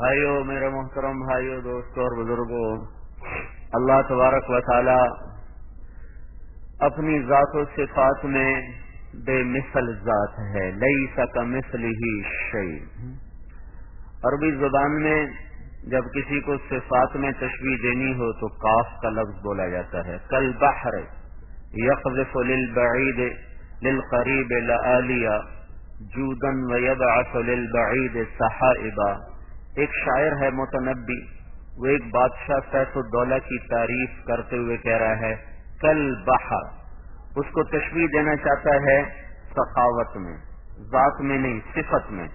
بھائیو، میرے محترم بھائیو دوستوں اور بزرگوں اللہ تبارک و تعالی اپنی ذات و صفات میں بے مثل ذات ہے۔ لئی سکا مثل ہی شعی عربی زبان میں جب کسی کو صفات میں تشویح دینی ہو تو کاف کا لفظ بولا جاتا ہے۔ کل بحر یقذف للبعید للقریب لآلیا جودن و یبعث للبعید صحائبا ایک شاعر ہے متنبی، وہ ایک بادشاہ سیف الدولہ کی تعریف کرتے ہوئے کہہ رہا ہے، کل بحر اس کو تشویح دینا چاہتا ہے سخاوت میں، ذات میں نہیں، صفت میں۔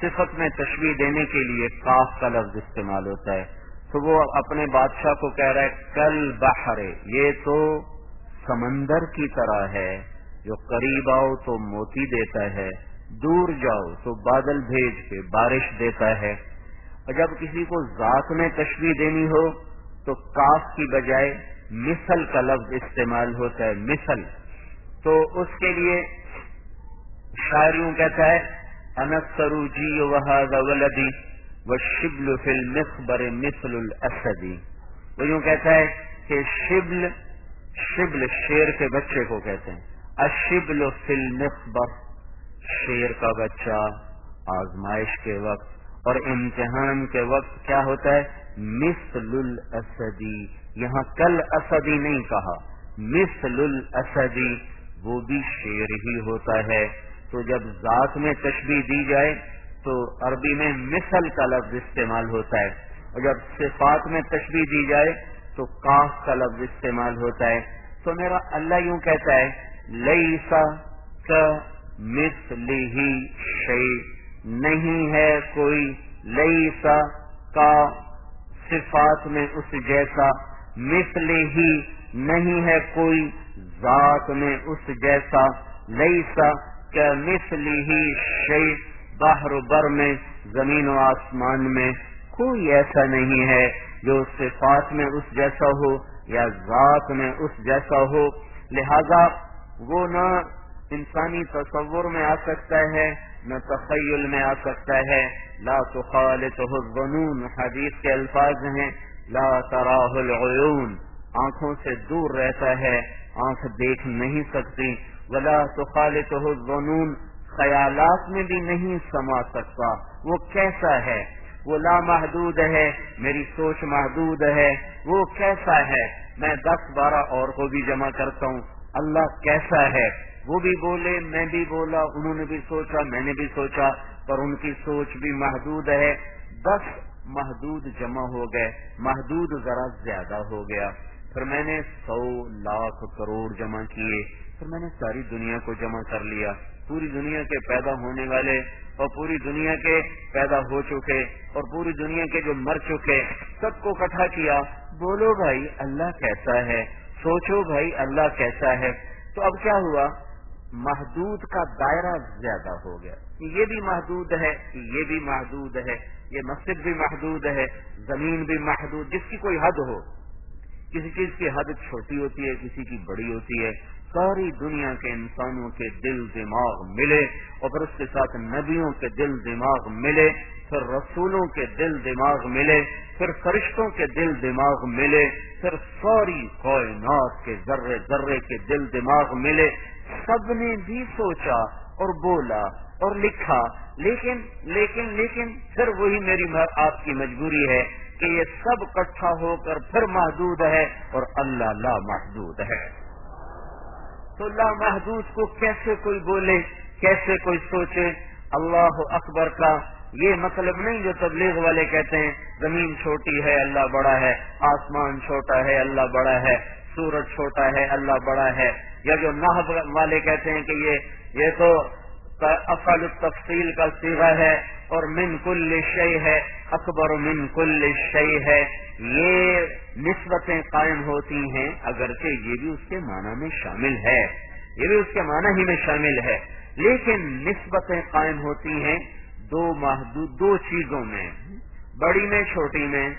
صفت میں تشویح دینے کے لیے کاف کا لفظ استعمال ہوتا ہے۔ تو وہ اپنے بادشاہ کو کہہ رہا ہے، کل بحر یہ تو سمندر کی طرح ہے، جو قریب آؤ تو موتی دیتا ہے، دور جاؤ تو بادل بھیج کے بارش دیتا ہے۔ اور جب کسی کو ذات میں تشویح دینی ہو تو کاف کی بجائے مثل کا لفظ استعمال ہوتا ہے، مثل۔ تو اس کے لیے شاعریوں کہتا ہے انسرو جی ولدی و شبل فل مخبر مثل الاسدی وہ یوں کہتا ہے کہ شبل شبل شیر کے بچے کو کہتے ہیں۔ اشبل فل مخبر شیر کا بچہ آزمائش کے وقت اور امتحان کے وقت کیا ہوتا ہے؟ مثل الاسدی یہاں کل اسدی نہیں کہا۔ مثل الاسدی وہ بھی شیر ہی ہوتا ہے۔ تو جب ذات میں تشبیح دی جائے، تو عربی میں مثل کا لفظ استعمال ہوتا ہے۔ اور جب صفات میں تشبیح دی جائے، تو کاف کا لفظ استعمال ہوتا ہے۔ تو میرا اللہ یوں کہتا ہے لئی سا مثلی ہی شعی نہیں ہے کوئی لئی سا کا صفات میں اس جیسا مثلی ہی نہیں ہے کوئی ذات میں اس جیسا لئی سا مثلی ہی شی باہر و بر میں، زمین و آسمان میں۔ کوئی ایسا نہیں ہے جو صفات میں اس جیسا ہو یا ذات میں اس جیسا ہو۔ لہذا وہ نہ انسانی تصور میں آ سکتا ہے، نہ تخیل میں آ سکتا ہے۔ لا الظنون، حدیث کے الفاظ ہیں۔ لا تراہ العیون، آنکھوں سے دور رہتا ہے، آنکھ دیکھ نہیں سکتی۔ ولا تو الظنون، خیالات میں بھی نہیں سما سکتا۔ وہ کیسا ہے؟ وہ لامحدود ہے۔ میری سوچ محدود ہے۔ وہ کیسا ہے؟ میں دس بارہ اور کو بھی جمع کرتا ہوں۔ اللہ کیسا ہے؟ وہ بھی بولے، میں بھی بولا، انہوں نے بھی سوچا، میں نے بھی سوچا، پر ان کی سوچ بھی محدود ہے۔ دس محدود جمع ہو گئے، محدود ذرا زیادہ ہو گیا۔ پھر میں نے سو لاکھ کروڑ جمع کیے، پھر میں نے ساری دنیا کو جمع کر لیا۔ پوری دنیا کے پیدا ہونے والے اور پوری دنیا کے پیدا ہو چکے اور پوری دنیا کے جو مر چکے، سب کو اکٹھا کیا۔ بولو بھائی، اللہ کیسا ہے؟ سوچو بھائی اللہ کیسا ہے۔ تو اب کیا ہوا؟ محدود کا دائرہ زیادہ ہو گیا۔ یہ بھی محدود ہے، یہ بھی محدود ہے، یہ مسجد بھی محدود ہے، زمین بھی محدود، جس کی کوئی حد ہو۔ کسی چیز کی حد چھوٹی ہوتی ہے، کسی کی بڑی ہوتی ہے ساری دنیا کے انسانوں کے دل دماغ ملے اور پھر اس کے ساتھ نبیوں کے دل دماغ ملے، پھر رسولوں کے دل دماغ ملے، پھر فرشتوں کے دل دماغ ملے، پھر سوری کائنات کے ذرے ذرے کے دل دماغ ملے۔ سب نے بھی سوچا اور بولا اور لکھا، لیکن لیکن لیکن پھر وہی میری آپ کی مجبوری ہے کہ یہ سب کٹھا ہو کر پھر محدود ہے اور اللہ لا محدود ہے۔ تو اللہ محدود کو کیسے کوئی بولے، کیسے کوئی سوچے؟ اللہ اکبر کا یہ مطلب نہیں جو تبلیغ والے کہتے ہیں، زمین چھوٹی ہے، اللہ بڑا ہے، آسمان چھوٹا ہے، اللہ بڑا ہے، سورج چھوٹا ہے، اللہ بڑا ہے۔ یا جو نہ والے کہتے ہیں کہ یہ یہ تو افعال التفصیل کا سیوا ہے اور من کل شے ہے، اکبر من کل شے ہے۔ یہ نسبتیں قائم ہوتی ہیں، اگرچہ یہ بھی اس کے معنی میں شامل ہے۔ یہ بھی اس کے معنی ہی میں شامل ہے۔ لیکن نسبتیں قائم ہوتی ہیں دو محدود، دو چیزوں میں۔ بڑی میں، چھوٹی میں۔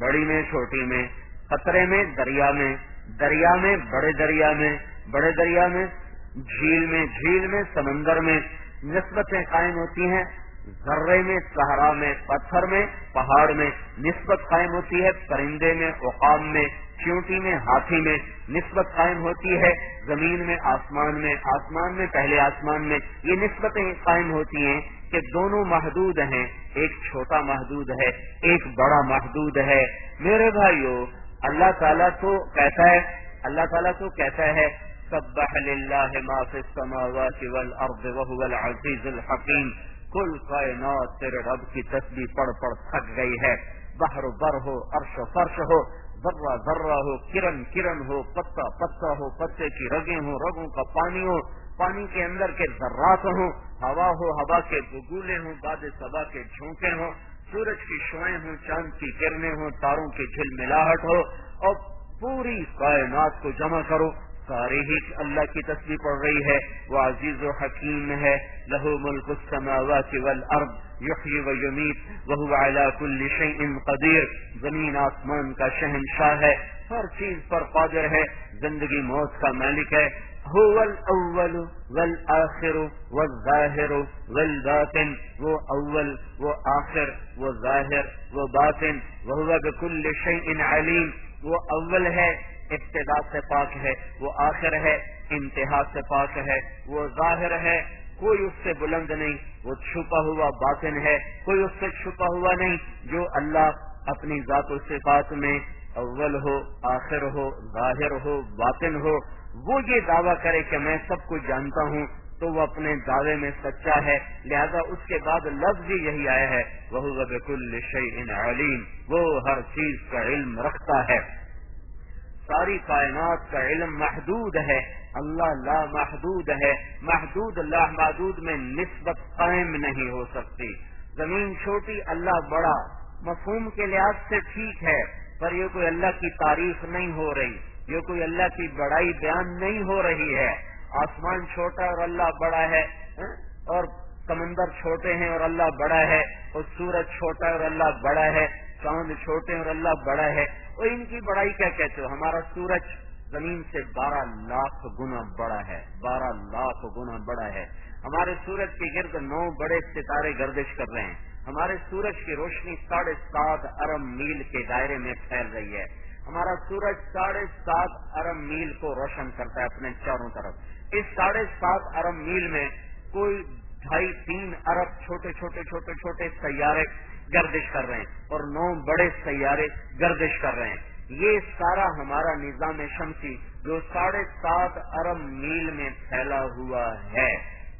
بڑی میں، چھوٹی میں۔ خطرے میں، دریا میں۔ دریا میں، بڑے دریا میں۔ بڑے دریا میں، جھیل میں۔ جھیل میں، سمندر میں۔ نسبتیں قائم ہوتی ہیں۔ ذرے میں، صحرا میں، پتھر میں، پہاڑ میں نسبت قائم ہوتی ہے۔ پرندے میں اوقام میں چیونٹی میں، ہاتھی میں نسبت قائم ہوتی ہے۔ زمین میں، آسمان میں آسمان میں، پہلے آسمان میں یہ نسبتیں قائم ہوتی ہیں کہ دونوں محدود ہیں۔ ایک چھوٹا محدود ہے، ایک بڑا محدود ہے۔ میرے بھائیو، اللہ تعالیٰ تو کہتا ہے، اللہ تعالیٰ تو کہتا ہے سبح للہ ما فی السماوات والارض وهو العزیز الحکیم کل کائنات تیرے رب کی تسبیح پڑھ پڑھ تھک گئی ہے. بحر بر ہو، عرش و فرش ہو، ذرہ ذرہ ہو، کرن کرن ہو، پتا پتا ہو، پتے کی رگیں ہوں، رگوں کا پانی ہو، پانی کے اندر کے ذرات ہوں، ہوا ہو، ہوا کے بگولے ہوں، باد سبا کے جھونکے ہوں، سورج کی شوائیں ہوں، چاند کی کرنیں ہوں، تاروں کی جھل ملاہٹ ہو، اور پوری کائنات کو جمع کرو ساری ہی اللہ کی تصویر پڑ رہی ہے۔ وہ عزیز و حکیم ہے۔ لہو ملک السماوات والارض، یحیی و یمیت، وہو علی کل شیء قدیر۔ زمین آسمان کا شہنشاہ ہے۔ ہر چیز پر قادر ہے۔ زندگی موت کا مالک ہے۔ هو الاول والآخر والظاہر والباطن۔ وہ اول، وہ آخر، وہ ظاہر، وہ باطن۔ وہو بكل شيء علیم۔ وہ اول ہے۔ ابتدا سے پاک ہے، وہ آخر ہے، انتہا سے پاک ہے، وہ ظاہر ہے، کوئی اس سے بلند نہیں، وہ چھپا ہوا باطن ہے، کوئی اس سے چھپا ہوا نہیں، جو اللہ اپنی ذات و صفات میں اول ہو، آخر ہو، ظاہر ہو، باطن ہو، وہ یہ دعویٰ کرے کہ میں سب کچھ جانتا ہوں، تو وہ اپنے دعوے میں سچا ہے، لہذا اس کے بعد لفظ ہی یہی آیا ہے وہ کل علیم وہ ہر چیز کا علم رکھتا ہے۔ ساری کائنات کا علم محدود ہے، اللہ لا محدود ہے، محدود اللہ محدود میں نسبت قائم نہیں ہو سکتی۔ زمین چھوٹی، اللہ بڑا۔ مفہوم کے لحاظ سے ٹھیک ہے، پر یہ کوئی اللہ کی تعریف نہیں ہو رہی، یہ کوئی اللہ کی بڑائی بیان نہیں ہو رہی ہے۔ آسمان چھوٹا اور اللہ بڑا ہے ہاں؟ اور سمندر چھوٹے ہیں اور اللہ بڑا ہے، اور سورج چھوٹا اور اللہ بڑا ہے۔ چاند چھوٹے اور اللہ بڑا ہے۔ اور ان کی بڑائی کیا کہتے ہو؟ ہمارا سورج زمین سے بارہ لاکھ گنا بڑا ہے۔ بارہ لاکھ گنا بڑا ہے۔ ہمارے سورج کے گرد نو بڑے ستارے گردش کر رہے ہیں۔ ہمارے سورج کی روشنی ساڑھے سات ارب میل کے دائرے میں پھیل رہی ہے۔ ہمارا سورج ساڑھے سات ارب میل کو روشن کرتا ہے اپنے چاروں طرف۔ اس ساڑھے سات ارب میل میں کوئی ڈھائی تین ارب چھوٹے چھوٹے چھوٹے چھوٹے سیارے گردش کر رہے ہیں اور نو بڑے سیارے گردش کر رہے ہیں۔ یہ سارا ہمارا نظام شمسی جو ساڑھے سات ارب میل میں پھیلا ہوا ہے۔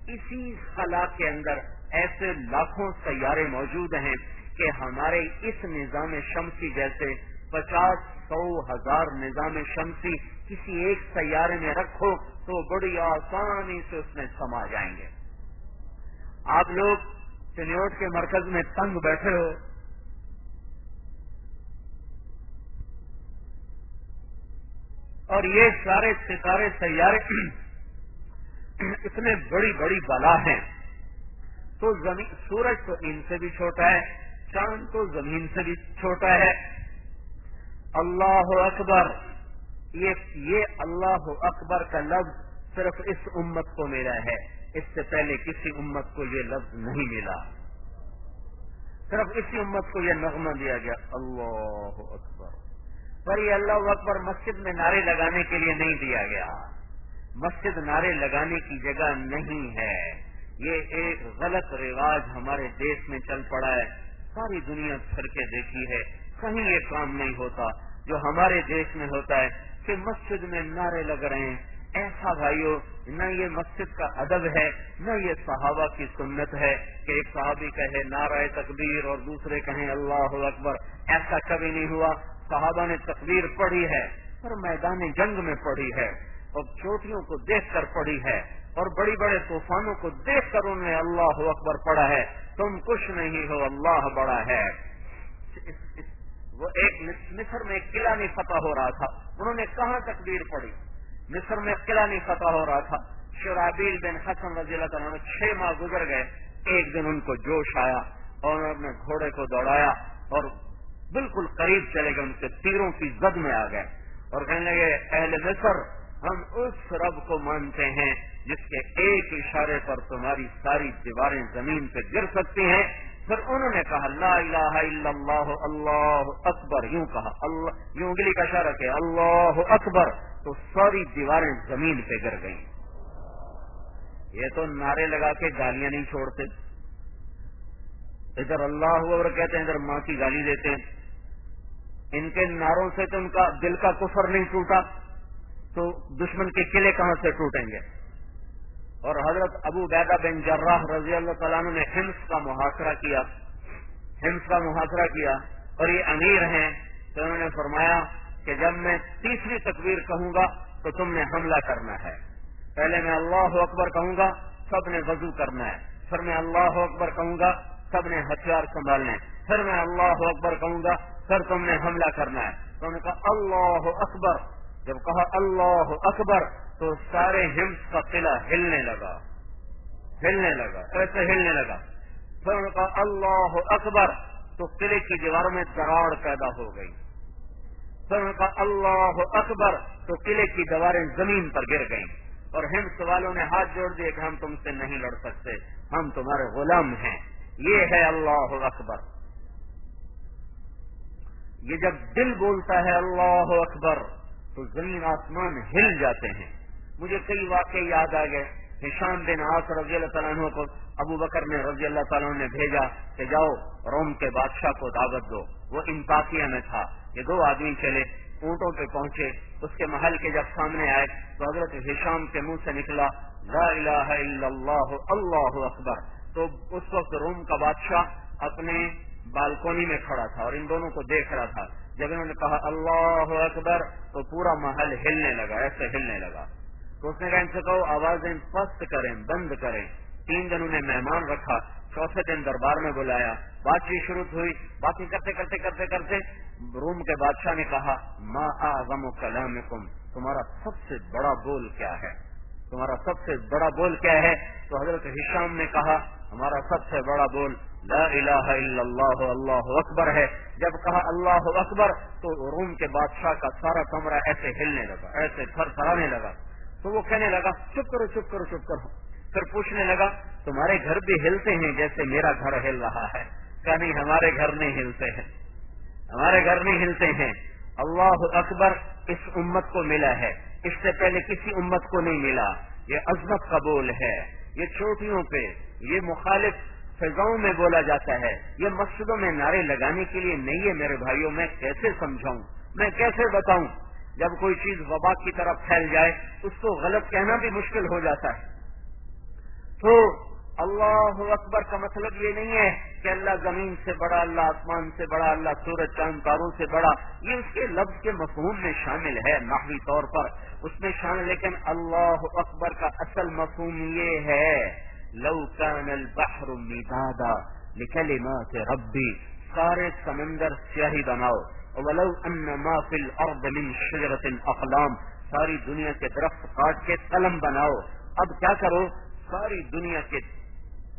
اسی خلا کے اندر ایسے لاکھوں سیارے موجود ہیں کہ ہمارے اس نظام شمسی جیسے پچاس سو ہزار نظام شمسی کسی ایک سیارے میں رکھو تو بڑی آسانی سے اس میں سما جائیں گے۔ آپ لوگ چنیوٹ کے مرکز میں تنگ بیٹھے ہو۔ اور یہ سارے ستارے سیارے اتنے بڑی بڑی بلا ہیں۔ تو زمین، سورج تو ان سے بھی چھوٹا ہے، چاند تو زمین سے بھی چھوٹا ہے۔ اللہ اکبر یہ اللہ اکبر کا لفظ صرف اس امت کو ملا ہے۔ اس سے پہلے کسی امت کو یہ لفظ نہیں ملا۔ صرف اسی امت کو یہ نغمہ دیا گیا، اللہ اکبر۔ پر یہ اللہ اکبر مسجد میں نعرے لگانے کے لیے نہیں دیا گیا۔ مسجد نعرے لگانے کی جگہ نہیں ہے۔ یہ ایک غلط رواج ہمارے دیش میں چل پڑا ہے۔ ساری دنیا پھر کے دیکھی ہے۔ کہیں یہ کام نہیں ہوتا۔ جو ہمارے دیش میں ہوتا ہے کہ مسجد میں نعرے لگ رہے ہیں۔ ایسا بھائیو، نہ یہ مسجد کا ادب ہے، نہ یہ صحابہ کی سنت ہے کہ ایک صحابی کہے، نعرہ تکبیر اور دوسرے کہیں اللہ اکبر، ایسا کبھی نہیں ہوا۔ صحابہ نے تکبیر پڑھی ہے اور میدان جنگ میں پڑھی ہے اور چوٹیوں کو دیکھ کر پڑھی ہے اور بڑی بڑے طوفانوں کو دیکھ کر انہوں نے اللہ اکبر پڑھا ہے۔ تم کچھ نہیں ہو، اللہ بڑا ہے۔ وہ ایک مصر میں قلعہ نہیں فتح ہو رہا تھا۔ انہوں نے کہاں تکبیر پڑی مصر میں قلعہ نہیں فتح ہو رہا تھا۔ شرابیل بن حسن رضی اللہ تعالیٰ چھ ماہ گزر گئے، ایک دن ان کو جوش آیا اور انہوں نے گھوڑے کو دوڑایا اور بالکل قریب چلے گئے، ان کے تیروں کی زد میں آ گئے۔ اور کہنے لگے، اہل مصر، ہم اس رب کو مانتے ہیں جس کے ایک اشارے پر تمہاری ساری دیواریں زمین پہ گر سکتی ہیں۔ پھر انہوں نے کہا، لا الہ الا اللہ اللہ اکبر، یوں کہا، اللہ، یوں انگلی کا اشارہ کیا، اللہ اکبر۔ تو ساری دیواریں زمین پہ گر گئیں۔ یہ تو نعرے لگا کے گالیاں نہیں چھوڑتے۔ ادھر اللہ اکبر کہتے ہیں ادھر ماں کی گالی دیتے ہیں۔ ان کے نعروں سے تو ان کا دل کا کفر نہیں ٹوٹا۔ تو دشمن کے قلعے کہاں سے ٹوٹیں گے؟ اور حضرت ابو بیدا بن جراح رضی اللہ تعالیٰ نے ہمس کا محاصرہ کیا۔ ہمس کا محاصرہ کیا۔ اور یہ امیر ہیں۔ تو انہوں نے فرمایا کہ جب میں تیسری تکبیر کہوں گا تو تم نے حملہ کرنا ہے۔ پہلے میں اللہ اکبر کہوں گا، سب نے وضو کرنا ہے۔ پھر میں اللہ اکبر کہوں گا، سب نے ہتھیار سنبھالنے پھر میں اللہ اکبر کہوں گا پھر تم نے حملہ کرنا ہے۔ تو نے کہا، اللہ اکبر۔ جب کہا، اللہ اکبر، تو سارے ہمس کا قلعہ ہلنے لگا۔ ہلنے لگا ایسے ہلنے لگا۔ پھر کا اللہ اکبر۔ تو قلعے کی دیواروں میں دراڑ پیدا ہو گئی۔ پھر کا اللہ اکبر، تو قلعے کی دیواریں زمین پر گر گئیں۔ اور ہمس والوں نے ہاتھ جوڑ دیے کہ ہم تم سے نہیں لڑ سکتے، ہم تمہارے غلام ہیں۔ یہ ہے اللہ اکبر۔ یہ جب دل بولتا ہے اللہ اکبر، تو زمین آسمان ہل جاتے ہیں۔ مجھے کئی واقع یاد آ گئے۔ نشان بن آس رضی اللہ تعالیٰ عنہ کو ابو بکر نے رضی اللہ تعالیٰ نے بھیجا کہ جاؤ روم کے بادشاہ کو دعوت دو۔ وہ انتاقیہ میں تھا۔ یہ دو آدمی چلے، اونٹوں پہ پہنچے، اس کے محل کے جب سامنے آئے تو حضرت ہشام کے منہ سے نکلا، لا الہ الا اللہ اللہ اکبر۔ تو اس وقت روم کا بادشاہ اپنے بالکونی میں کھڑا تھا اور ان دونوں کو دیکھ رہا تھا۔ جب انہوں نے کہا اللہ اکبر، تو پورا محل ہلنے لگا، ایسے ہلنے لگا۔ تو اس نے کہا، ان سے کہو، آوازیں پست کریں، بند کریں۔ تین دن انہیں مہمان رکھا، چوتھے دن دربار میں بلایا۔ بات چیت شروع ہوئی، باتیں کرتے کرتے کرتے کرتے روم کے بادشاہ نے کہا، ما آغم کلام تمہارا سب سے بڑا بول کیا ہے؟ تمہارا سب سے بڑا بول کیا ہے؟ تو حضرت ہشام نے کہا، ہمارا سب سے بڑا بول لا الہ الا اللہ اللہ اکبر ہے۔ جب کہا اللہ اکبر، تو روم کے بادشاہ کا سارا کمرہ ایسے ہلنے لگا، ایسے تھر تھرانے لگا۔ تو وہ کہنے لگا، چپ کرو چپ کرو چپ کرو۔ پھر پوچھنے لگا، تمہارے گھر بھی ہلتے ہیں جیسے میرا گھر ہل رہا ہے؟ کہ نہیں، ہمارے گھر نہیں ہلتے ہیں۔ ہمارے گھر نہیں ہلتے ہیں۔ اللہ اکبر اس امت کو ملا ہے۔ اس سے پہلے کسی امت کو نہیں ملا۔ یہ عظمت کا بول ہے۔ یہ چوٹیوں پہ یہ مخالف فضاؤں میں بولا جاتا ہے۔ یہ مسجدوں میں نعرے لگانے کے لیے نہیں ہے۔ میرے بھائیوں، میں کیسے سمجھاؤں؟ میں کیسے بتاؤں؟ جب کوئی چیز وبا کی طرف پھیل جائے، اس کو غلط کہنا بھی مشکل ہو جاتا ہے۔ تو اللہ اکبر کا مطلب یہ نہیں ہے کہ اللہ زمین سے بڑا، اللہ آسمان سے بڑا، اللہ سورج چاند تاروں سے بڑا۔ یہ اس کے لفظ کے مفہوم میں شامل ہے نحوی طور پر۔ اس میں شامل، لیکن اللہ اکبر کا اصل مفہوم یہ ہے، لو کان البحر مدادا لکلمات ربی۔ سارے سمندر سیاہی بناؤ۔ ولو ان ما في الارض من شجرة اقلام ساری دنیا کے درخت کاٹ کے قلم بناؤ۔ اب کیا کرو؟ ساری دنیا کے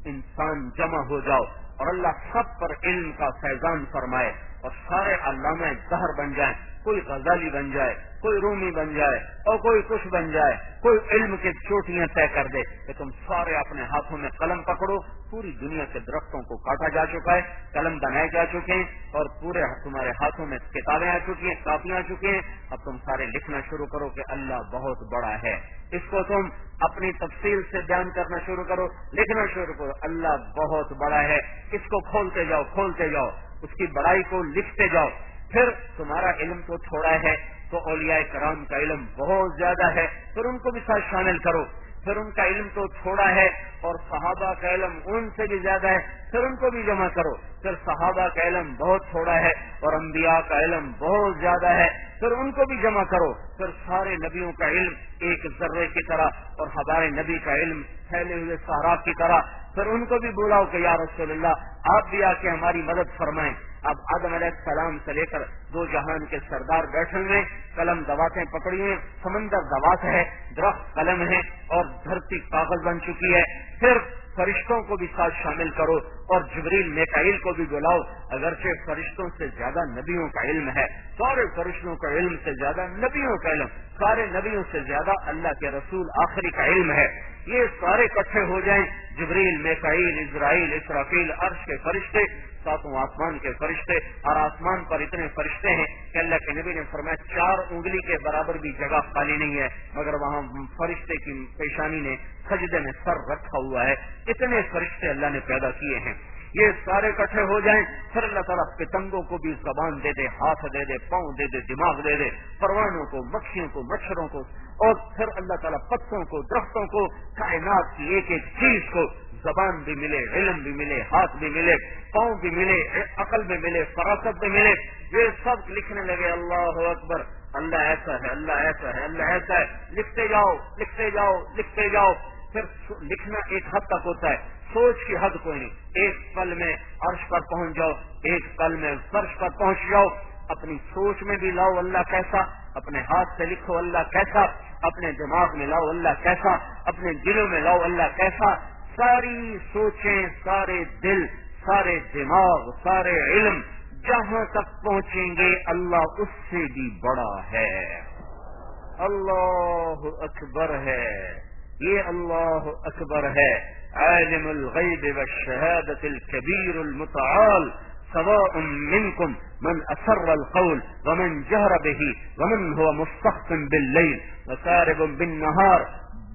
انسان جمع ہو جاؤ اور اللہ سب پر علم کا فیضان فرمائے اور سارے علامہ زہر بن جائیں۔ کوئی غزالی بن جائے، کوئی رومی بن جائے اور کوئی کچھ بن جائے، کوئی علم کے چوٹیاں طے کر دے کہ تم سارے اپنے ہاتھوں میں قلم پکڑو، پوری دنیا کے درختوں کو کاٹا جا چکا ہے، قلم بنائے جا چکے ہیں اور پورے تمہارے ہاتھوں میں کتابیں آ چکی ہیں، کاپیاں آ چکی ہیں۔ اب تم سارے لکھنا شروع کرو کہ اللہ بہت بڑا ہے۔ اس کو تم اپنی تفصیل سے بیان کرنا شروع کرو، لکھنا شروع کرو، اللہ بہت بڑا ہے۔ اس کو کھولتے جاؤ کھولتے جاؤ۔ اس کی بڑائی کو لکھتے جاؤ۔ پھر تمہارا علم تو تھوڑا ہے، تو اولیاء کرام کا علم بہت زیادہ ہے، پھر ان کو بھی ساتھ شامل کرو۔ پھر ان کا علم تو تھوڑا ہے اور صحابہ کا علم ان سے بھی زیادہ ہے، پھر ان کو بھی جمع کرو۔ پھر صحابہ کا علم بہت تھوڑا ہے اور انبیاء کا علم بہت زیادہ ہے، پھر ان کو بھی جمع کرو۔ پھر سارے نبیوں کا علم ایک ذرے کی طرح اور ہمارے نبی کا علم پھیلے ہوئے سہاراب کی طرح۔ پھر ان کو بھی بلاؤ کہ یا رسول اللہ، آپ بھی آ کے ہماری مدد فرمائیں۔ اب آدم علیہ السلام سے لے کر دو جہان کے سردار بیٹھے ہوئے، قلم دباتیں پکڑی ہیں، سمندر دوات ہے، درخت قلم ہے اور دھرتی کاغذ بن چکی ہے۔ پھر فرشتوں کو بھی ساتھ شامل کرو اور جبریل میکائل کو بھی بلاؤ۔ اگرچہ فرشتوں سے زیادہ نبیوں کا علم ہے، سارے فرشتوں کا علم سے زیادہ نبیوں کا علم، سارے نبیوں سے زیادہ اللہ کے رسول آخری کا علم ہے۔ یہ سارے کٹھے ہو جائیں جبریل میکائل اسرائیل، اسرافیل، عرش کے فرشتے ساتوں آسمان کے فرشتے اور آسمان پر اتنے فرشتے ہیں کہ اللہ کے نبی نے فرمایا چار انگلی کے برابر بھی جگہ خالی نہیں ہے، مگر وہاں فرشتے کی پیشانی نے سجدے میں سر رکھا ہوا ہے۔ اتنے فرشتے اللہ نے پیدا کیے ہیں۔ یہ سارے کٹھے ہو جائیں، پھر اللہ تعالیٰ پتنگوں کو بھی زبان دے دے، ہاتھ دے دے، پاؤں دے دے، دماغ دے دے، پروانوں کو مکھیوں کو، مچھروں کو، اور پھر اللہ تعالیٰ پتوں کو، درختوں کو، کائنات کی ایک ایک چیز کو زبان بھی ملے، علم بھی ملے، ہاتھ بھی ملے، پاؤں بھی ملے، عقل بھی ملے، فراست بھی ملے، یہ سب لکھنے لگے، اللہ اکبر، اللہ ایسا ہے، اللہ ایسا ہے، اللہ ایسا ہے، لکھتے جاؤ لکھتے جاؤ لکھتے جاؤ، پھر لکھنا ایک حد تک ہوتا ہے، سوچ کی حد کوئی نہیں، ایک پل میں عرش پر پہنچ جاؤ، ایک پل میں فرش پر پہنچ جاؤ، اپنی سوچ میں بھی لاؤ اللہ کیسا، اپنے ہاتھ سے لکھو اللہ کیسا، اپنے دماغ میں لاؤ اللہ کیسا، اپنے دلوں میں لاؤ اللہ کیسا ساری سوچیں، سارے دل، سارے دماغ، سارے علم جہاں تک پہنچیں گے، اللہ اس سے بھی بڑا ہے۔ اللہ اکبر ہے۔ یہ اللہ اکبر ہے۔ عالم الغیب والشہادت الكبیر المتعال، سواء منكم من أسر القول ومن جهر به ومن هو مستخف بالليل وسارب بالنهار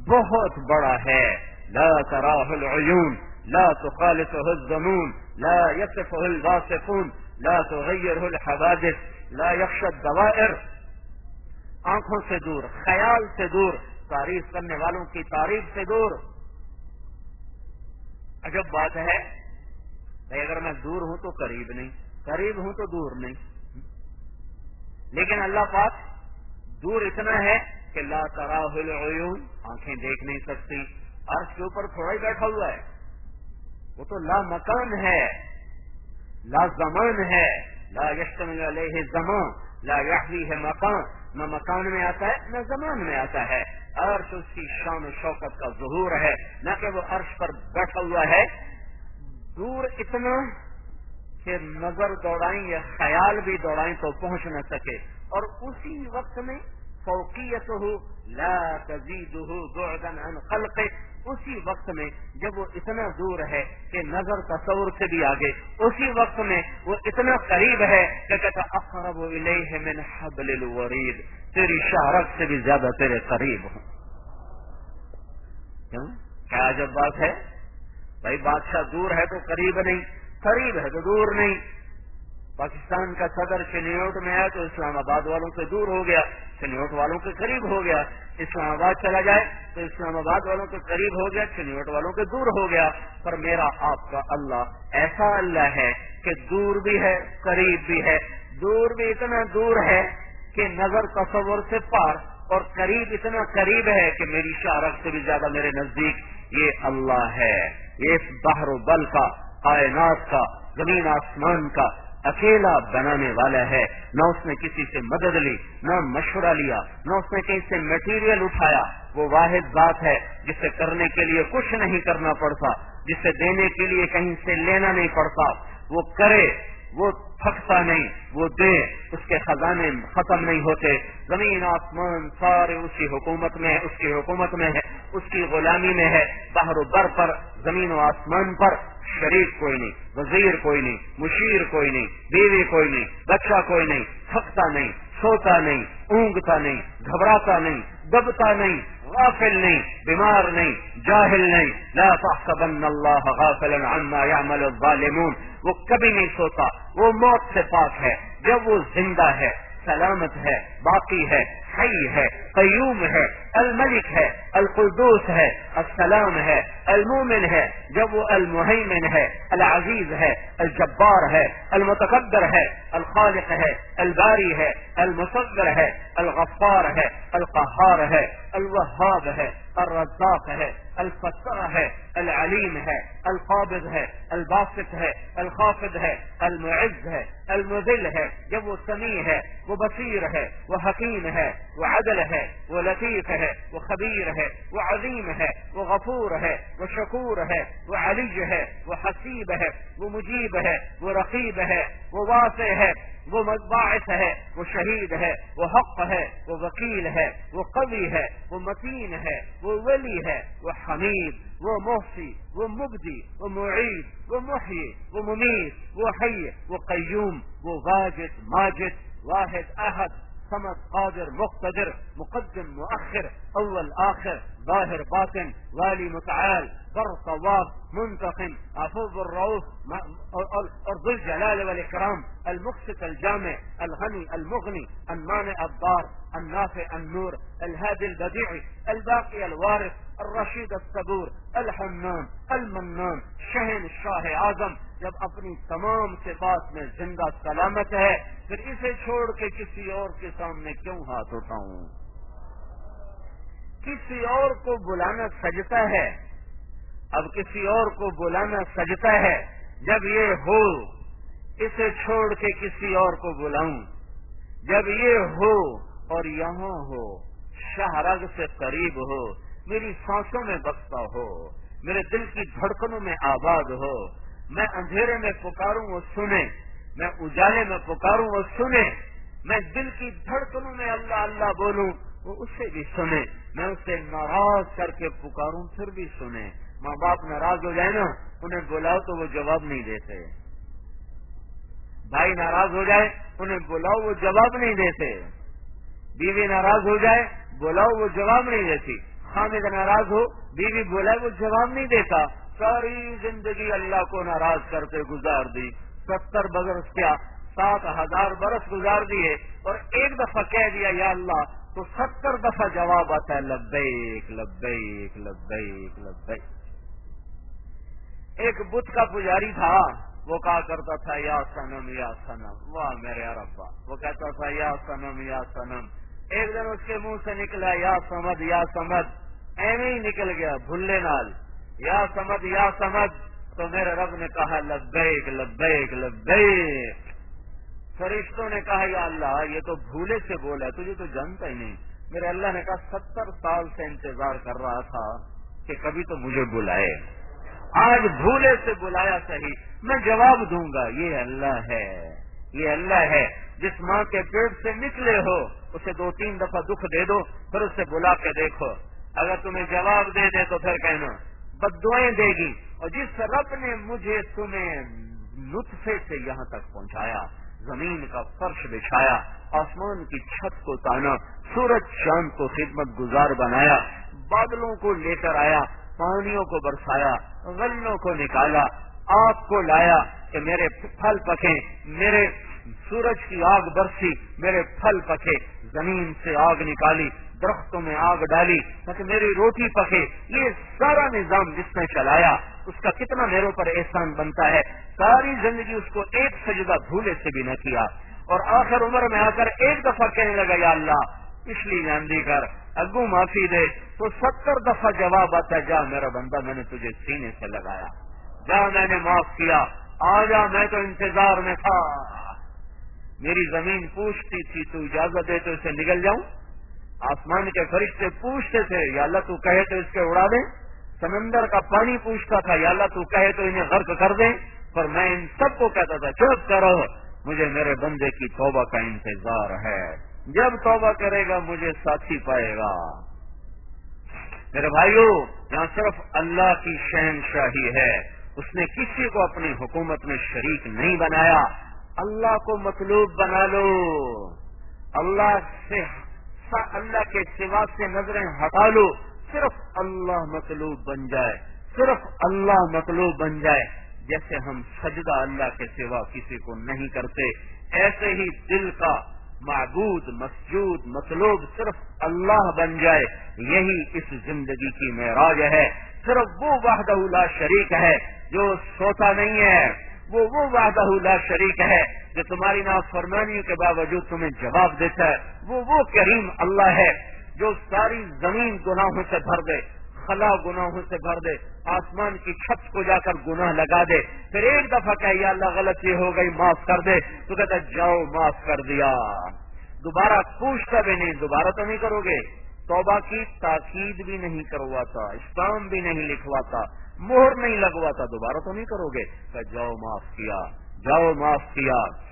بہت بڑا ہے۔ لا تراه العيون، لا تخالطه الزنون لا يصفه الواصفون لا تغيره الحوادث، لا يخشى الدوائر. آنکھوں سے دور، خیال سے دور تعریف کرنے والوں کی تعریف سے دور. عجب بات ہے اگر میں دور ہوں تو قریب نہیں، قریب ہوں تو دور نہیں. لیکن اللہ پاک دور اتنا ہے کہ لا تراہ العیون آنکھیں دیکھ نہیں سکتی عرش کے اوپر تھوڑا ہی بیٹھا ہوا ہے۔ وہ تو لا مکان ہے، لا زمان ہے۔ لا یشتمل علیہ زمان لا یحوی ہے مکان نہ مکان میں آتا ہے، نہ زمان میں آتا ہے۔ عرش اس کی شان و شوکت کا ظہور ہے۔ نہ کہ وہ عرش پر بیٹھا ہوا ہے۔ دور اتنا کہ نظر دوڑائیں یا خیال بھی دوڑائیں تو پہنچ نہ سکے۔ اور اسی وقت میں فوقیت ہو لا تزید ہو عن خلق اسی وقت میں جب وہ اتنا دور ہے کہ نظر تصور سے بھی آگے، اسی وقت میں وہ اتنا قریب ہے کہ کہتا اقرب الیہ من حبل الورید، تیری شہرت سے بھی زیادہ تیرے قریب ہوں. کیوں؟ کیا جب بات ہے؟ بھائی، بادشاہ دور ہے تو قریب نہیں، قریب ہے تو دور نہیں۔ پاکستان کا صدر چنیوٹ میں ہے تو اسلام آباد والوں سے دور ہو گیا چنیوٹ والوں کے قریب ہو گیا۔ اسلام آباد چلا جائے تو اسلام آباد والوں کے قریب ہو گیا چنیوٹ والوں کے دور ہو گیا۔ پر میرا آپ کا اللہ ایسا اللہ ہے کہ دور بھی ہے، قریب بھی ہے۔ دور بھی اتنا دور ہے کہ نظر تصور سے پار، اور قریب اتنا قریب ہے کہ میری شارک سے بھی زیادہ میرے نزدیک۔ یہ اللہ ہے، یہ بحر و بل کا، کائنات کا، زمین آسمان کا۔ اکیلا بنانے والا ہے۔ نہ اس نے کسی سے مدد لی، نہ مشورہ لیا، نہ اس نے کہیں سے میٹیریل اٹھایا۔ وہ واحد بات ہے، جسے کرنے کے لیے کچھ نہیں کرنا پڑتا، جسے دینے کے لیے کہیں سے لینا نہیں پڑتا۔ وہ کرے، وہ تھکتا نہیں، وہ دے اس کے خزانے ختم نہیں ہوتے۔ زمین، آسمان، سارے اس کی حکومت میں ہے، اس کی حکومت میں ہے، اس کی غلامی میں ہے۔ باہر و بر پر، زمین و آسمان پر شریف کوئی نہیں، وزیر کوئی نہیں، مشیر کوئی نہیں، بیوی کوئی نہیں، بچہ کوئی نہیں تھکتا نہیں۔ سوتا نہیں، اونگتا نہیں، گھبراتا نہیں، دبتا نہیں، غافل نہیں، بیمار نہیں، جاہل نہیں۔ لا تحسبن اللہ غافلا عما يعمل الظالمون۔ وہ کبھی نہیں سوتا، وہ موت سے پاک ہے۔ جب وہ زندہ ہے، سلامت ہے، باقی ہے، حی ہے، قیوم ہے الملک ہے، القدوس ہے، السلام ہے المومن ہے، جب وہ المحیمن ہے العزیز ہے، الجبار ہے المتقدر ہے، الخالق ہے الباری ہے، المصغر ہے، الغفار ہے القہار ہے الوہاب ہے، الرزاق ہے الفتح ہے العلیم ہے، القابض ہے، الباسط ہے، الخافض ہے، المعز ہے، المذل ہے، جب وہ سمیع ہے، وہ بصیر ہے، وہ حکیم ہے، وہ عدل ہے، وہ لطیف ہے وہ خبیر ہے وہ عظیم ہے وہ غفور ہے وہ شکور ہے وہ علی ہے وہ حسیب ہے وہ مجیب ہے وہ رقیب ہے وہ واضح ہے وہ باعث ہے وہ شہید ہے وہ حق ہے وہ وکیل ہے وہ قوی ہے وہ متین ہے وہ ولی ہے وہ حمید وہ محسی وہ مبدی وہ معید وہ محی وہ ممیر وہ حی وہ قیوم وہ واجد ماجد واحد احد سمد، قادر، مقتدر، مقدم، مؤخر اول آخر ظاہر باطن والی متعال بر طواف منتقم افوض الرؤوف اور ذو الجلال والاکرام المقسط الجامع، الغني، المغني، المانع، الضار، النافع، النور، الهادي البديع، الباقي، الوارث الرشید الصبور الحنان المنان شہن شاہ اعظم جب اپنی تمام صفات میں زندہ سلامت ہے، پھر اسے چھوڑ کے کسی اور کے سامنے کیوں ہاتھ اٹھاؤں؟ کسی اور کو بلانا سجتا ہے۔ اب کسی اور کو بلانا سجتا ہے۔ جب یہ ہو، اسے چھوڑ کے کسی اور کو بلاؤں۔ جب یہ ہو اور یہاں ہو، شہرگ سے قریب ہو، میری سانسوں میں بستا ہو، میرے دل کی دھڑکنوں میں آباد ہو۔ میں اندھیرے میں پکاروں وہ سنے میں اجالے میں پکاروں وہ سنے میں دل کی دھڑکنوں میں اللہ اللہ بولوں، وہ اسے بھی سنے میں اسے ناراض کر کے پکاروں، پھر بھی سنے ماں باپ ناراض ہو جائے نا، انہیں بلاؤ تو وہ جواب نہیں دیتے۔ بھائی ناراض ہو جائے، انہیں بلاؤ وہ جواب نہیں دیتے۔ بیوی ناراض ہو جائے، بلاؤ وہ جواب نہیں دیتی۔ خامد ناراض ہو، بیوی بولا وہ جواب نہیں دیتا۔ ساری زندگی اللہ کو ناراض کرتے گزار دی۔ ستر برس کیا؟ سات ہزار برس گزار دیے۔ اور ایک دفعہ کہہ دیا، یا اللہ، تو ستر دفعہ جواب آتا ہے، لبیک لبیک لبیک لبیک۔ ایک بت کا پجاری تھا، وہ کہا کرتا تھا، یا سنم یا سنم واہ میرے اربا وہ کہتا تھا، یا سنم یا سنم ایک دن اس کے منہ سے نکلا، یا سمد یا سمد ایویں ہی نکل گیا بھولے نال۔ یا سمد یا سمد۔ تو میرے رب نے کہا، لبیک لبیک لبیک۔ فرشتوں نے کہا، یا اللہ، یہ تو بھولے سے بولا تجھے تو جانتا ہی نہیں۔ میرے اللہ نے کہا، ستر سال سے انتظار کر رہا تھا کہ کبھی تو مجھے بلائے۔ آج بھولے سے بلایا صحیح۔ میں جواب دوں گا، یہ اللہ ہے، یہ اللہ ہے۔ جس ماں کے پیٹ سے نکلے ہو، اسے دو تین دفعہ دکھ دے دو، پھر اسے بلا کے دیکھو۔ اگر تمہیں جواب دے دے تو پھر کہنا۔ بدوائیں دے گی۔ اور جس رب نے مجھے تمہیں نطفے سے یہاں تک پہنچایا، زمین کا فرش بچھایا، آسمان کی چھت کو تانا، سورج شام کو خدمت گزار بنایا، بادلوں کو لے کر آیا، پانیوں کو برسایا، غلوں کو نکالا، آگ کو لایا کہ میرے پھل پکے میرے سورج کی آگ برسی، میرے پھل پکے، زمین سے آگ نکالی درختوں میں آگ ڈالی تاکہ میری روٹی پکے۔ یہ سارا نظام جس نے چلایا، اس کا کتنا میرے پر احسان بنتا ہے۔ ساری زندگی اس کو ایک سجدہ بھولے سے بھی نہ کیا۔ اور آخر عمر میں آ کر ایک دفعہ کہنے لگا، یا اللہ پچھلی گاندھی کر اگو معافی دے۔ تو ستر دفعہ جواب آتا، جا میرا بندہ، میں نے تجھے سینے سے لگایا۔ جا، میں نے معاف کیا۔ آ جا، میں تو انتظار میں تھا۔ میری زمین پوچھتی تھی، تو اجازت دے تو اسے نکل جاؤں؟ آسمان کے فرشتے پوچھتے تھے، یا اللہ تو کہے تو اس کے اڑا دیں؟ سمندر کا پانی پوچھتا تھا، یا اللہ تو کہے تو انہیں غرق کر دیں؟ پر میں ان سب کو کہتا تھا، چپ کرو، مجھے میرے بندے کی توبہ کا انتظار ہے۔ جب توبہ کرے گا، مجھے ساتھی پائے گا۔ میرے بھائیو، یہاں صرف اللہ کی شہنشاہی ہے۔ اس نے کسی کو اپنی حکومت میں شریک نہیں بنایا۔ اللہ کو مطلوب بنا لو۔ اللہ سے اللہ کے سوا سے نظریں ہٹا لو۔ صرف اللہ مطلوب بن جائے۔ صرف اللہ مطلوب بن جائے۔ جیسے ہم سجدہ اللہ کے سوا کسی کو نہیں کرتے، ایسے ہی دل کا معبود، مسجود، مطلوب صرف اللہ بن جائے۔ یہی اس زندگی کی معراج ہے۔ صرف وہ وحدہ لا شریک ہے جو سوتا نہیں ہے۔ وہ وہ وعدہ لا شریک ہے جو تمہاری نا فرمانی کے باوجود تمہیں جواب دیتا ہے۔ وہ وہ کریم اللہ ہے جو ساری زمین گناہوں سے بھر دے، خلا گناہوں سے بھر دے، آسمان کی چھت کو جا کر گناہ لگا دے۔ پھر ایک دفعہ کہ یا اللہ غلطی ہو گئی، معاف کر دے۔ تو کہتا جاؤ، معاف کر دیا۔ دوبارہ پوچھتا بھی نہیں، دوبارہ تو نہیں کرو گے۔ توبہ کی تاکید بھی نہیں کرواتا، اسلام بھی نہیں لکھواتا۔ مہر نہیں لگواتا دوبارہ تو نہیں کرو گے؟ کہ جاؤ، معاف کیا، جاؤ، معاف کیا۔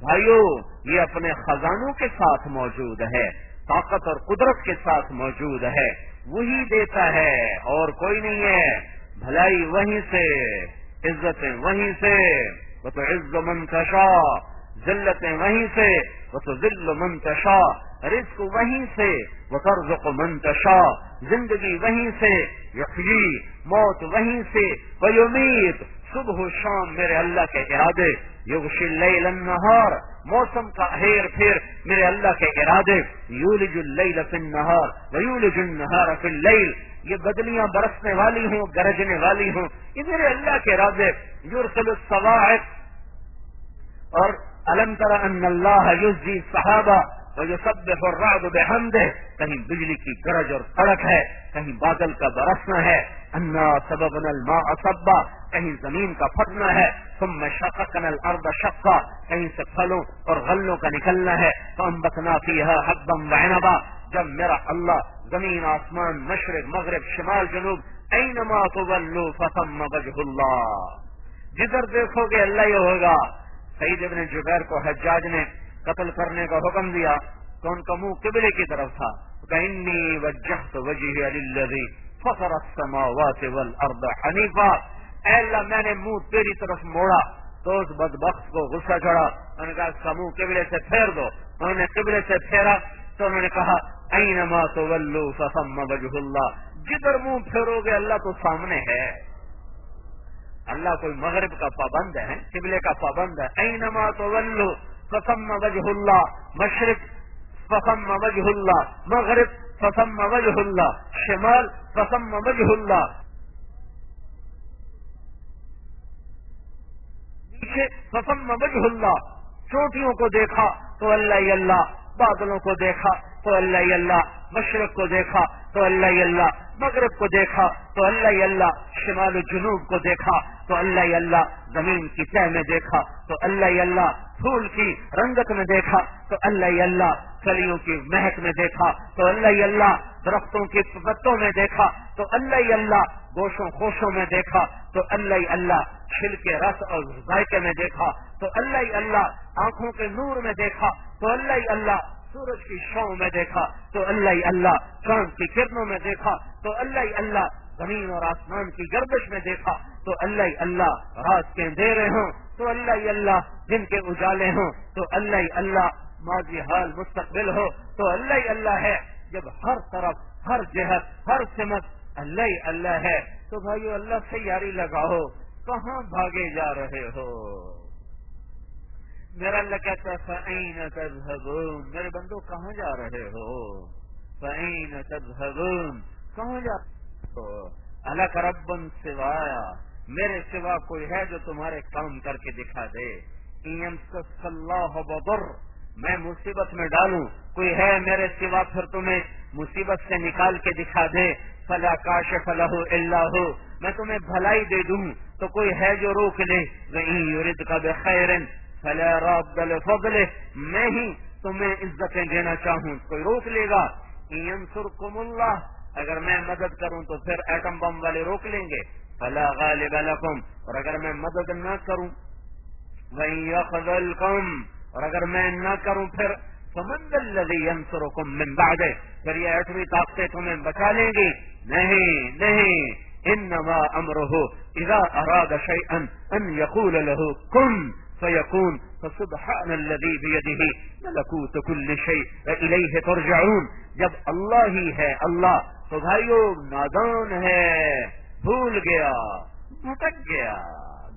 بھائیو، یہ اپنے خزانوں کے ساتھ موجود ہے، طاقت اور قدرت کے ساتھ موجود ہے، وہی دیتا ہے، اور کوئی نہیں ہے۔ بھلائی وہیں سے، عزتیں وہیں سے۔ وہ تو عز منتشا ذلتیں وہیں سے۔ وہ تو ذل منتشا رزق وہیں سے۔ وہ طرز کو منتشا زندگی وہیں سے یقینی موت وہیں سے وہ امید صبح و شام میرے اللہ کے ارادے یوگش اللیل النہار، موسم کا ہیر پھر میرے اللہ کے ارادے، یولج اللیل فی النہار، ویولج النہار فی اللیل، یہ بدلیاں برسنے والی ہوں، گرجنے والی ہوں، یہ میرے اللہ کے ارادے یورسل الصواعق، اور الم تر ان اللہ یزی صحابہ وہ جو سب الرعد بحمد کہیں بجلی کی گرج اور کڑک ہے، کہیں بادل کا برسنا ہے۔ انا سبب الماء اسبا کہیں زمین کا پھٹنا ہے۔ تم میں شقن الارض شقا۔ کہیں سے پھلوں اور غلوں کا نکلنا ہے۔ تو ہم بتنا ہے حقبم وحنبا جب میرا اللہ زمین، آسمان، مشرق، مغرب، شمال، جنوب اینما تولو فتم وجہ اللہ جدھر دیکھو گے اللہ یہ ہوگا۔ سعید ابن جبیر کو حجاج نے قتل کرنے کا حکم دیا تو ان کا منہ قبلے کی طرف تھا۔ انی وجہت وجہ للذی السماوات والارض حنیفا۔ اے اللہ، میں نے منہ تیری طرف موڑا تو اس بدبخت کو غصہ چڑھا۔ انہوں نے کہا، اس کا منہ قبلے سے پھیر دو۔ انہوں نے قبلے سے پھیرا تو انہوں نے کہا اینما تولو فثم وجہ اللہ۔ جدھر منہ پھیرو گے اللہ تو سامنے ہے۔ اللہ کوئی مغرب کا پابند ہے، قبلے کا پابند ہے۔ اینما تولو۔ فسم وجہ اللہ مشرق فسم وجہ اللہ مغرب فسم وجہ اللہ شمال فسم وجہ اللہ نیچے فسم وجہ اللہ چوٹیوں کو دیکھا تو اللہ اللہ، بادلوں کو دیکھا تو اللہ اللہ مشرق کو دیکھا تو اللہ اللہ مغرب کو دیکھا تو اللہ اللہ شمال و جنوب کو دیکھا تو اللہ اللہ زمین کی تہ میں دیکھا تو اللہ اللہ پھول کی رنگت میں دیکھا تو اللہ اللہ کلیوں کی مہک میں دیکھا تو اللہ اللہ درختوں کی پتوں میں دیکھا تو اللہ اللہ گوشوں خوشوں میں دیکھا تو اللہ اللہ چھل کے رس اور ذائقے میں دیکھا تو اللہ اللہ آنکھوں کے نور میں دیکھا تو اللہ اللہ سورج کی شو میں دیکھا تو اللہ اللہ، چاند کی کرنوں میں دیکھا تو اللہ اللہ، زمین اور آسمان کی گردش میں دیکھا تو اللہ اللہ رات کے دے رہے ہوں تو اللہ اللہ جن کے اجالے ہوں تو اللہ اللہ، ماضی حال مستقبل ہو تو اللہ اللہ ہے۔ جب ہر طرف ہر جہت، ہر سمت اللہ اللہ ہے تو بھائی اللہ سے یاری لگاؤ، کہاں بھاگے جا رہے ہو؟ میرا اللہ کہتا فعین تذہبون میرے بندو، کہاں جا رہے ہو؟ فعین تذہبون کہاں جا رہے ہو؟ اللہ ربن سوایا، میرے سوا کوئی ہے جو تمہارے کام کر کے دکھا دے؟ اللہ ببر میں مصیبت میں ڈالوں، کوئی ہے میرے سوا پھر تمہیں مصیبت سے نکال کے دکھا دے؟ فلا کاش فلاح اللہ ہو، میں تمہیں بھلائی دے دوں، تو کوئی ہے جو روک لے؟ وہی کا بخیر فلا رب فضل میں ہی تمہیں عزتیں دینا چاہوں، کوئی روک لے گا؟ سرکم اللہ اگر میں مدد کروں تو پھر ایٹم بم والے روک لیں گے۔ فلا غالب لکم اور اگر میں مدد نہ کروں وہی فضل کم اور اگر میں نہ کروں پھر سمند اللہ من بعد پھر یہ ایٹمی طاقتیں تمہیں بچا لیں گی۔ نہیں نہیں انما امره اذا اراد شيئا ان يقول له كن فيكون فسبحان الذي بيده ملكوت كل شيء وإليه ترجعون. جب اللہ ہی ہے، اللہ، تو بھائیو، نادان ہے، بھول گیا، بھٹک گیا،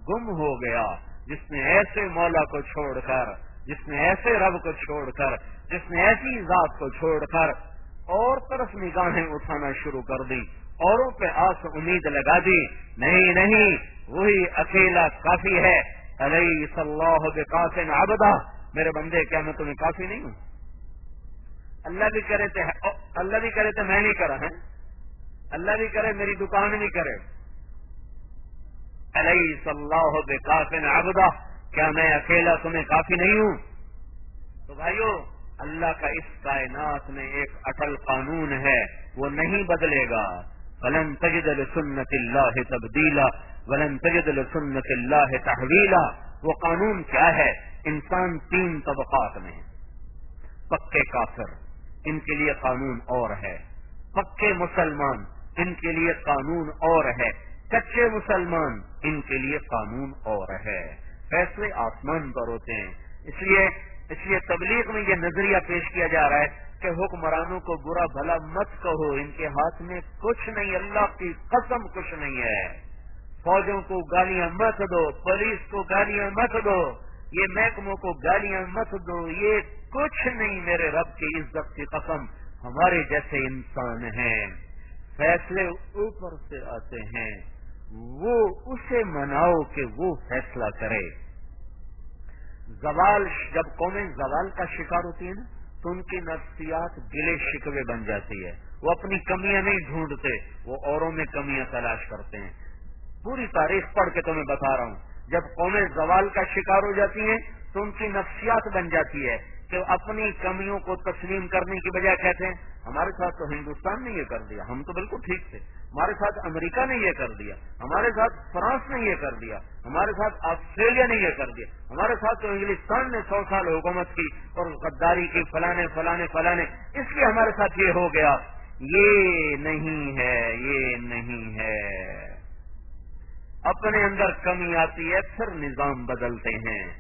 گم ہو گیا۔ جس نے ایسے مولا کو چھوڑ کر، جس نے ایسے رب کو چھوڑ کر، جس نے ایسی ذات کو چھوڑ کر، اور طرف نگاہیں اٹھانا شروع کر دی اوروں پہ آس امید لگا دی نہیں نہیں، وہی اکیلا کافی ہے۔ علیہ صلاح بقاسن عبدہ. میرے بندے، کیا میں تمہیں کافی نہیں ہوں؟ اللہ بھی کرے تھے اللہ بھی کرے تو میں نہیں کرا ہے اللہ بھی کرے، میری دکان نہیں کرے. علیہ صلاح بے کافی ابدا کیا میں اکیلا تمہیں کافی نہیں ہوں؟ تو بھائیو، اللہ کا اس کائنات میں ایک اٹل قانون ہے، وہ نہیں بدلے گا. ولن تجد لسنت اللہ تبدیلا. ولن تجد لسنت اللہ تحویلا وہ قانون کیا ہے؟ انسان تین طبقات میں پکے کافر، ان کے لیے قانون اور ہے۔ پکے مسلمان، ان کے لیے قانون اور ہے۔ کچے مسلمان، ان کے لیے قانون اور ہے۔ فیصلے آسمان پر ہوتے ہیں۔ اس لیے اس لیے تبلیغ میں یہ نظریہ پیش کیا جا رہا ہے کہ حکمرانوں کو برا بھلا مت کہو۔ ان کے ہاتھ میں کچھ نہیں، اللہ کی قسم کچھ نہیں ہے۔ فوجوں کو گالیاں مت دو، پولیس کو گالیاں مت دو، یہ محکموں کو گالیاں مت دو، یہ کچھ نہیں میرے رب کی عزت کی قسم، ہمارے جیسے انسان ہیں۔ فیصلے اوپر سے آتے ہیں، وہ اسے مناؤ کہ وہ فیصلہ کرے۔ زوال، جب قومیں زوال کا شکار ہوتی ہیں نا، تو ان کی نفسیات گلے شکوے بن جاتی ہے۔ وہ اپنی کمیاں نہیں ڈھونڈتے، وہ اوروں میں کمیاں تلاش کرتے ہیں۔ پوری تاریخ پڑھ کے تو میں بتا رہا ہوں۔ جب قومیں زوال کا شکار ہو جاتی ہیں، تو ان کی نفسیات بن جاتی ہے کہ اپنی کمیوں کو تسلیم کرنے کی بجائے کہتے ہیں، ہمارے ساتھ تو ہندوستان نے یہ کر دیا، ہم تو بالکل ٹھیک تھے۔ ہمارے ساتھ امریکہ نے یہ کر دیا، ہمارے ساتھ فرانس نے یہ کر دیا، ہمارے ساتھ آسٹریلیا نے یہ کر دیا۔ ہمارے ساتھ تو انگلستان نے سو سال حکومت کی اور غداری کی فلانے فلانے فلانے، اس لیے ہمارے ساتھ یہ ہو گیا۔ یہ نہیں ہے، یہ نہیں ہے۔ اپنے اندر کمی آتی ہے، پھر نظام بدلتے ہیں۔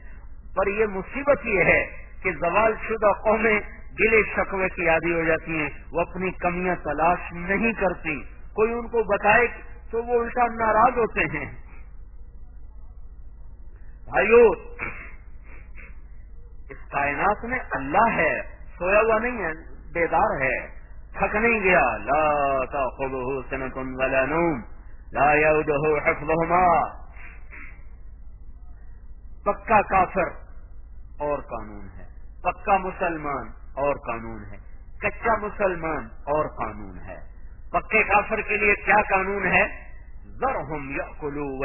پر یہ مصیبت یہ ہے کہ زوال شدہ قومیں گلے شکوے کی عادی ہو جاتی ہیں، وہ اپنی کمیاں تلاش نہیں کرتی۔ کوئی ان کو بتائے تو وہ الٹا ناراض ہوتے ہیں۔ بھائیو، اس کائنات میں اللہ ہے، سویا ہوا نہیں ہے، بیدار ہے، تھک نہیں گیا۔ لا تاخذه سنة ولا نوم۔ لا يوده حفظهما. پکا کافر اور قانون ہے. پکا مسلمان اور قانون ہے. کچا مسلمان اور قانون ہے. پکے کافر کے لیے کیا قانون ہے؟ ذر ہم یا کلو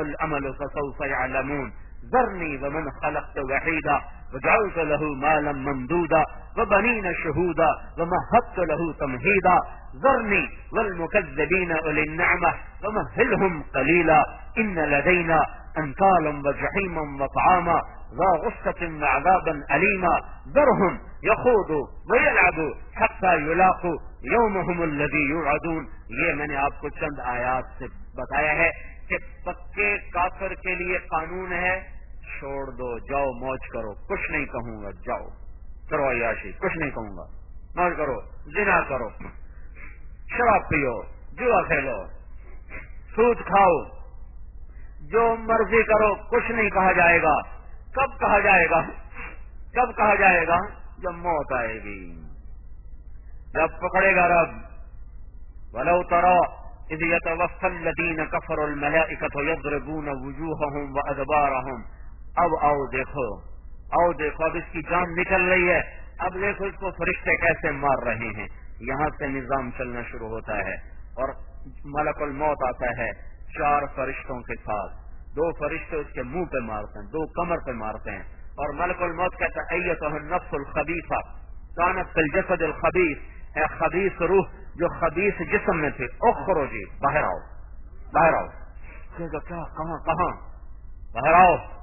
العمل فسوف يعلمون ذرني ومن خلقت وحيدا وجعلت له مالا ممدودا وبنين شهودا ومهدت له تمهيدا. ذرني والمكذبين أولي النعمة ومهلهم قليلا. إن لدينا أنكالا وجحيما وطعاما. ذا غصة وعذابا أليما. ذرهم يخوضوا ويلعبوا حتى يلاقوا يومهم الذي يوعدون. یہ میں نے آپ کو چند آیات سے بتایا ہے کہ پکے کافر کے لیے قانون ہے چھوڑ دو، جاؤ، موج کرو۔ کچھ نہیں کہوں گا، جاؤ۔ کرو عیاشی، کچھ نہیں کہوں گا۔ موج کرو جنا کرو۔ شراب پیو، جوا کھیلو۔ سود کھاؤ۔ جو مرضی کرو، کچھ نہیں کہا جائے گا۔ کب کہا جائے گا؟ کب کہا جائے گا؟ جب موت آئے گی۔ جب پکڑے گا رب۔ ولو ترى اذ يتوفى الذين كفروا الملائكة يضربون وجوههم وادبارهم اب آؤ دیکھو آؤ دیکھو، اب اس کی جان نکل رہی ہے۔ اب دیکھو اس کو فرشتے کیسے مار رہے ہیں۔ یہاں سے نظام چلنا شروع ہوتا ہے اور ملک الموت آتا ہے چار فرشتوں کے ساتھ۔ دو فرشتے اس کے منہ پہ مارتے ہیں، دو کمر پہ مارتے ہیں۔ اور ملک الموت کہتا ہے ایت نفس الخبیفہ کانت الجسد الخبیث۔ اے خبیث روح، جو خبیث جسم میں تھے اخرو جی باہر آؤ باہر آؤ۔ کیا، کہاں کہاں؟ باہر آؤ۔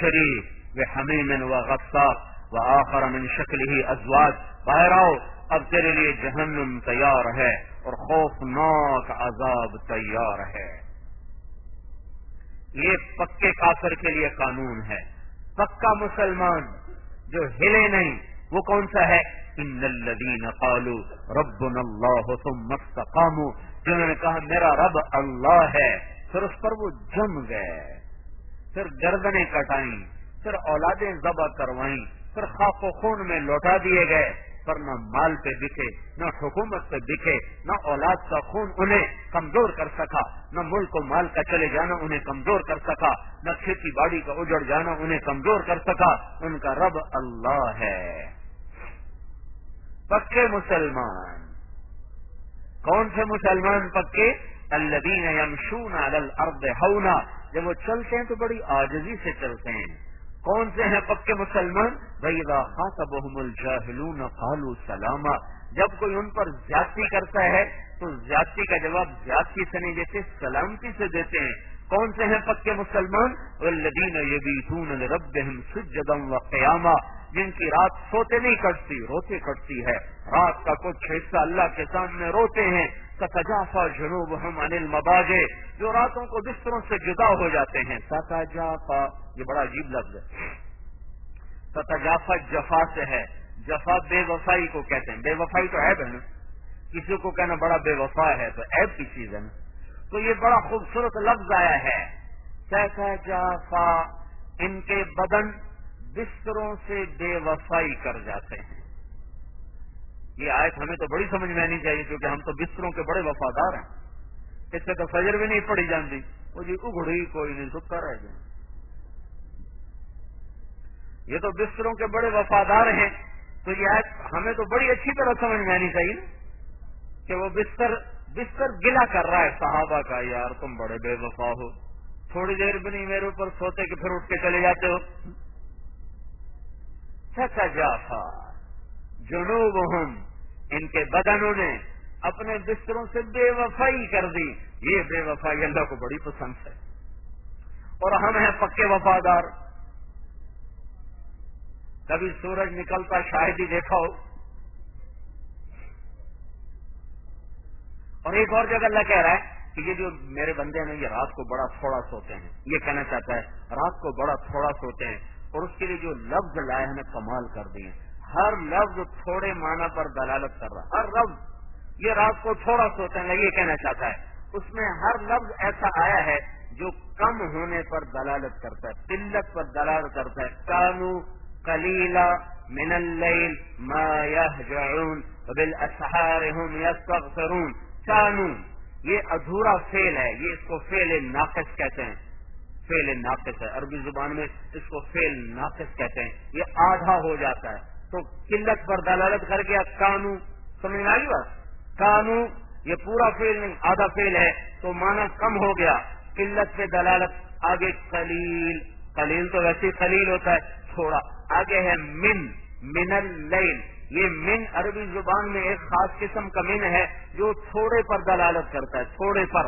شریف وہ حمیم و غفا و آخر من شکل ہی ازواج. باہر آؤ، اب تیرے لیے جہنم تیار ہے اور خوفناک عذاب تیار ہے۔ یہ پکے کافر کے لیے قانون ہے۔ پکا مسلمان جو ہلے نہیں، وہ کون سا ہے؟ ان الذين قالوا ربنا الله ثم استقاموا۔ جنہوں نے کہا، میرا رب اللہ ہے، پھر اس پر وہ جم گئے۔ پھر گردنیں کٹائیں، پھر اولادیں ذبح کروائیں پھر خاک و خون میں لوٹا دیے گئے، پر نہ مال پہ دکھے، نہ حکومت پہ دکھے، نہ اولاد کا خون انہیں کمزور کر سکا، نہ ملک و مال کا چلے جانا انہیں کمزور کر سکا، نہ کھیتی باڑی کا اجڑ جانا انہیں کمزور کر سکا۔ ان کا رب اللہ ہے۔ پکے مسلمان۔ کون سے مسلمان پکے؟ الدین یمشون الارض ہونا جب وہ چلتے ہیں تو بڑی آجزی سے چلتے ہیں۔ کون سے ہیں پکے مسلمان؟ بھائی خاطبهم الجاهلون قالوا سلاما۔ جب کوئی ان پر زیادتی کرتا ہے تو زیادتی کا جواب زیادتی سے نہیں دیتے، سلامتی سے دیتے ہیں۔ کون سے ہیں پکے مسلمان؟ والذین یبیتون لربهم سجدا وقیاما جن کی رات سوتے نہیں کٹتی، روتے کٹتی ہے۔ رات کا کچھ حصہ اللہ کے سامنے روتے ہیں۔ ستجافا جنوب ہم انل مباجے جو راتوں کو بستروں سے جدا ہو جاتے ہیں۔ ستجافا یہ بڑا عجیب لفظ ہے۔ ستجافا جفا سے ہے۔ جفا بے وفائی کو کہتے ہیں۔ بے وفائی تو عیب ہے نا۔ کسی کو کہنا بڑا بے وفا ہے تو عیب کی چیز ہے نا۔ تو یہ بڑا خوبصورت لفظ آیا ہے۔ جافا ان کے بدن بستروں سے بے وفائی کر جاتے ہیں۔ یہ آیت ہمیں تو بڑی سمجھ میں آنی چاہیے کیونکہ ہم تو بستروں کے بڑے وفادار ہیں۔ اس سے تو فجر بھی نہیں پڑی جانتی وہ جی اگڑی کوئی نہیں سکتا رہ جائے یہ تو بستروں کے بڑے وفادار ہیں۔ تو یہ آیت ہمیں تو بڑی اچھی طرح سمجھ میں آنی چاہیے کہ وہ بستر بستر گلا کر رہا ہے، صحابہ کا، یار تم بڑے بے وفا ہو۔ تھوڑی دیر بھی نہیں میرے اوپر سوتے کہ پھر اٹھ کے چلے جاتے ہو۔ جافا جنوب ان کے بدنوں نے اپنے بستروں سے بے وفائی کر دی۔ یہ بے وفائی اللہ کو بڑی پسند ہے۔ اور ہم ہیں پکے وفادار۔ کبھی سورج نکلتا، شاید ہی دیکھا ہو۔ اور ایک اور جگہ اللہ کہہ رہا ہے کہ یہ جو میرے بندے ہیں، یہ رات کو بڑا تھوڑا سوتے ہیں۔ یہ کہنا چاہتا ہے، رات کو بڑا تھوڑا سوتے ہیں۔ اور اس کے لیے جو لفظ لائے ہمیں کمال کر دیے ہر لفظ تھوڑے معنی پر دلالت کر رہا ہر لفظ۔ یہ رات کو تھوڑا سوچنے لگے یہ کہنا چاہتا ہے۔ اس میں ہر لفظ ایسا آیا ہے جو کم ہونے پر دلالت کرتا ہے، قلت پر دلالت کرتا ہے۔ کانو کلیلا من اللیل ما یهجعون بالاسحار هم یستغفرون۔ کانو یہ ادھورا فیل ہے. یہ اس کو فیل ناقص کہتے ہیں. فیل ناقص ہے. عربی زبان میں اس کو فیل ناقص کہتے ہیں. یہ آدھا ہو جاتا ہے. تو قلت پر دلالت کر کے کانو. سمجھ آئی بات؟ کانو. یہ پورا فیل نہیں، آدھا فیل ہے. تو مانا کم ہو گیا. قلت پہ دلالت آگے قلیل. قلیل تو ویسے قلیل ہوتا ہے. تھوڑا آگے ہے من. من اللیل. یہ من عربی زبان میں ایک خاص قسم کا من ہے جو تھوڑے پر دلالت کرتا ہے، تھوڑے پر۔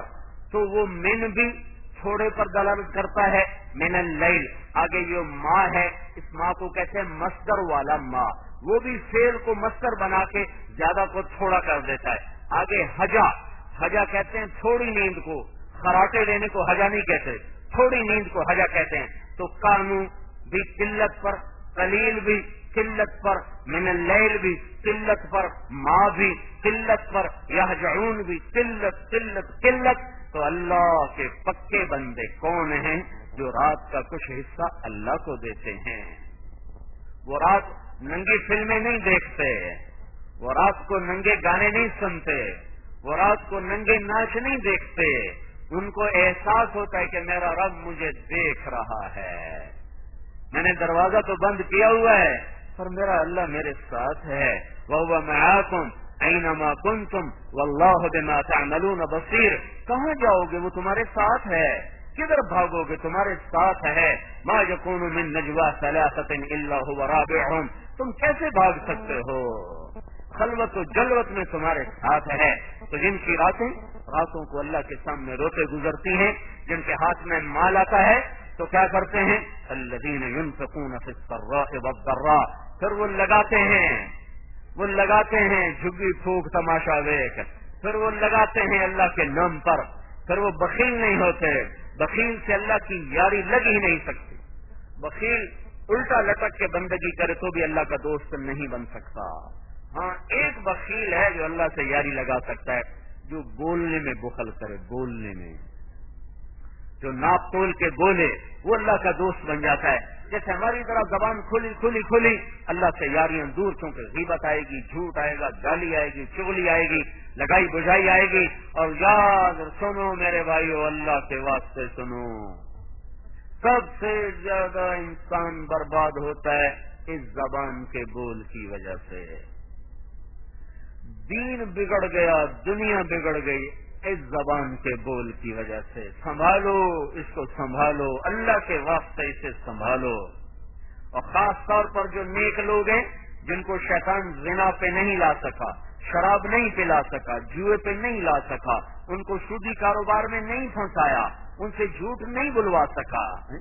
تو وہ من بھی تھوڑے پر دلالت کرتا ہے، من اللیل۔ آگے یہ ماں ہے، اس ماں کو کہتے ہیں مستر والا ماں وہ بھی فیل کو مستر بنا کے زیادہ کو تھوڑا کر دیتا ہے۔ آگے حجا۔ حجا کہتے ہیں تھوڑی نیند کو۔ خراٹے دینے کو حجا نہیں کہتے۔ تھوڑی نیند کو حجا کہتے ہیں۔ تو کانو بھی قلت پر، قلیل بھی قلت پر، من اللیل بھی قلت پر ماں بھی قلت پر یہ بھی قلت قلت قلت۔ تو اللہ کے پکے بندے کون ہیں جو رات کا کچھ حصہ اللہ کو دیتے ہیں؟ وہ رات ننگی فلمیں نہیں دیکھتے، وہ رات کو ننگے گانے نہیں سنتے، وہ رات کو ننگے ناچ نہیں دیکھتے۔ ان کو احساس ہوتا ہے کہ میرا رب مجھے دیکھ رہا ہے۔ میں نے دروازہ تو بند کیا ہوا ہے پر میرا اللہ میرے ساتھ ہے۔ وہ میں اینما کنتم واللہ بما تعملون بصیر کہاں جاؤ گے وہ تمہارے ساتھ ہے؟ کدھر بھاگو گے تمہارے ساتھ ہے؟ ما یکون من نجوا ثلاثه الا هو رابعهم۔ تم کیسے بھاگ سکتے ہو؟ خلوت و جلوت میں تمہارے ساتھ ہے۔ تو جن کی راتیں راتوں کو اللہ کے سامنے روتے گزرتی ہیں، جن کے ہاتھ میں مال آتا ہے، تو کیا کرتے ہیں؟ الذين ينفقون في السراء پھر وہ لگاتے ہیں، وہ لگاتے ہیں جھگی پھوک تماشا ویک۔ پھر وہ لگاتے ہیں اللہ کے نام پر۔ پھر وہ بخیل نہیں ہوتے، بخیل سے اللہ کی یاری لگ ہی نہیں سکتی۔ بخیل الٹا لٹک کے بندگی کرے تو بھی اللہ کا دوست نہیں بن سکتا۔ ہاں ایک بخیل ہے جو اللہ سے یاری لگا سکتا ہے، جو بولنے میں بخل کرے، بولنے میں۔ جو ناپ تول کے بولے، وہ اللہ کا دوست بن جاتا ہے۔ جیسے ہماری طرح زبان کھلی کھلی کھلی، اللہ سے یاریاں دور چونکہ غیبت آئے گی، جھوٹ آئے گا گالی آئے گی، چگلی آئے گی، لگائی بجائی آئے گی۔ اور یاد، سنو میرے بھائی اللہ کے واسطے سنو۔ سب سے زیادہ انسان برباد ہوتا ہے اس زبان کے بول کی وجہ سے۔ دین بگڑ گیا، دنیا بگڑ گئی۔ اس زبان کے بول کی وجہ سے سنبھالو، اس کو سنبھالو، اللہ کے واسطے اسے سنبھالو۔ اور خاص طور پر جو نیک لوگ ہیں، جن کو شیطان زنا پہ نہیں لا سکا، شراب نہیں پلا سکا، جوئے پہ نہیں لا سکا، ان کو سودی کاروبار میں نہیں پھنسایا، ان سے جھوٹ نہیں بلوا سکا،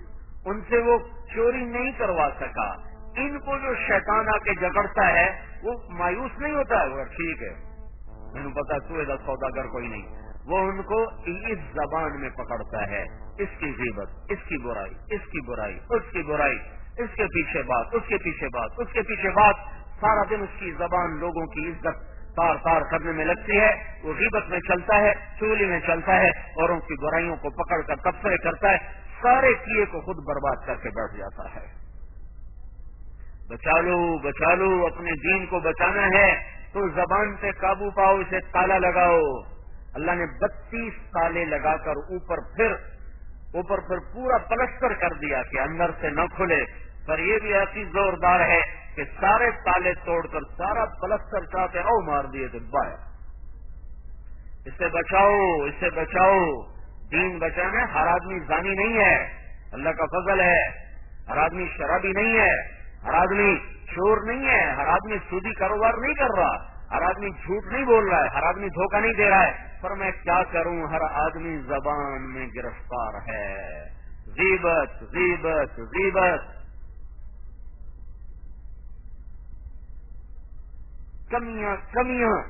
ان سے وہ چوری نہیں کروا سکا۔ ان کو جو شیطان آ کے جگڑتا ہے، وہ مایوس نہیں ہوتا ہے ٹھیک ہے۔ مجھے پتا سویدا سوداگر کوئی نہیں۔ وہ ان کو اس زبان میں پکڑتا ہے۔ اس کی غیبت، اس کی برائی، اس کی برائی، اس کی برائی، اس کے پیچھے بات، اس کے پیچھے بات، اس کے پیچھے بات۔ سارا دن اس کی زبان لوگوں کی عزت تار تار کرنے میں لگتی ہے۔ وہ غیبت میں چلتا ہے، چولی میں چلتا ہے اور ان کی برائیوں کو پکڑ کر تبصرے کرتا ہے۔ سارے کیے کو خود برباد کر کے بیٹھ جاتا ہے۔ بچا لو بچا لو، اپنے دین کو بچانا ہے۔ تو زبان پہ قابو پاؤ، اسے تالا لگاؤ۔ اللہ نے بتیس تالے لگا کر اوپر پھر اوپر پھر پورا پلستر کر دیا کہ اندر سے نہ کھلے۔ پر یہ بھی ایسی زوردار ہے کہ سارے تالے توڑ کر سارا پلستر چاہتے او مار دیے تو بایا اس سے بچاؤ، اس سے بچاؤ۔ دین بچانا ہر آدمی زانی نہیں ہے۔ اللہ کا فضل ہے۔ ہر آدمی شرابی نہیں ہے۔ ہر آدمی چور نہیں ہے۔ ہر آدمی سودی کاروبار نہیں کر رہا۔ ہر آدمی جھوٹ نہیں بول رہا ہے، ہر آدمی دھوکہ نہیں دے رہا ہے۔ پر میں کیا کروں؟ ہر آدمی زبان میں گرفتار ہے۔ زیبت زیبت زیبت کمیاں کمیاں۔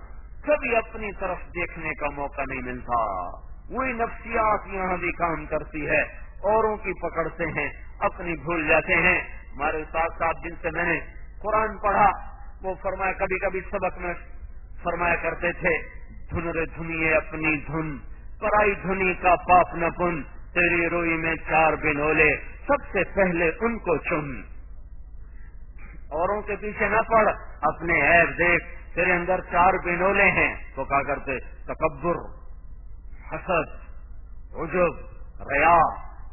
کبھی اپنی طرف دیکھنے کا موقع نہیں ملتا۔ وہی نفسیات یہاں بھی کام کرتی ہے۔ اوروں کی پکڑتے ہیں، اپنی بھول جاتے ہیں۔ ہمارے ساتھ ساتھ جن سے میں نے قرآن پڑھا، وہ فرمایا کبھی کبھی سبق میں فرمایا کرتے تھے، دھن رے دھنیے اپنی دھن، پرائی دھنی کا پاپ نہ پن تیری روئی میں چار بنولے، سب سے پہلے ان کو چن۔ اوروں کے پیچھے نہ پڑ، اپنے ایپ دیکھ، تیرے اندر چار بینولے ہیں۔ تو کیا کرتے، تکبر، حسد، عجب، ریا،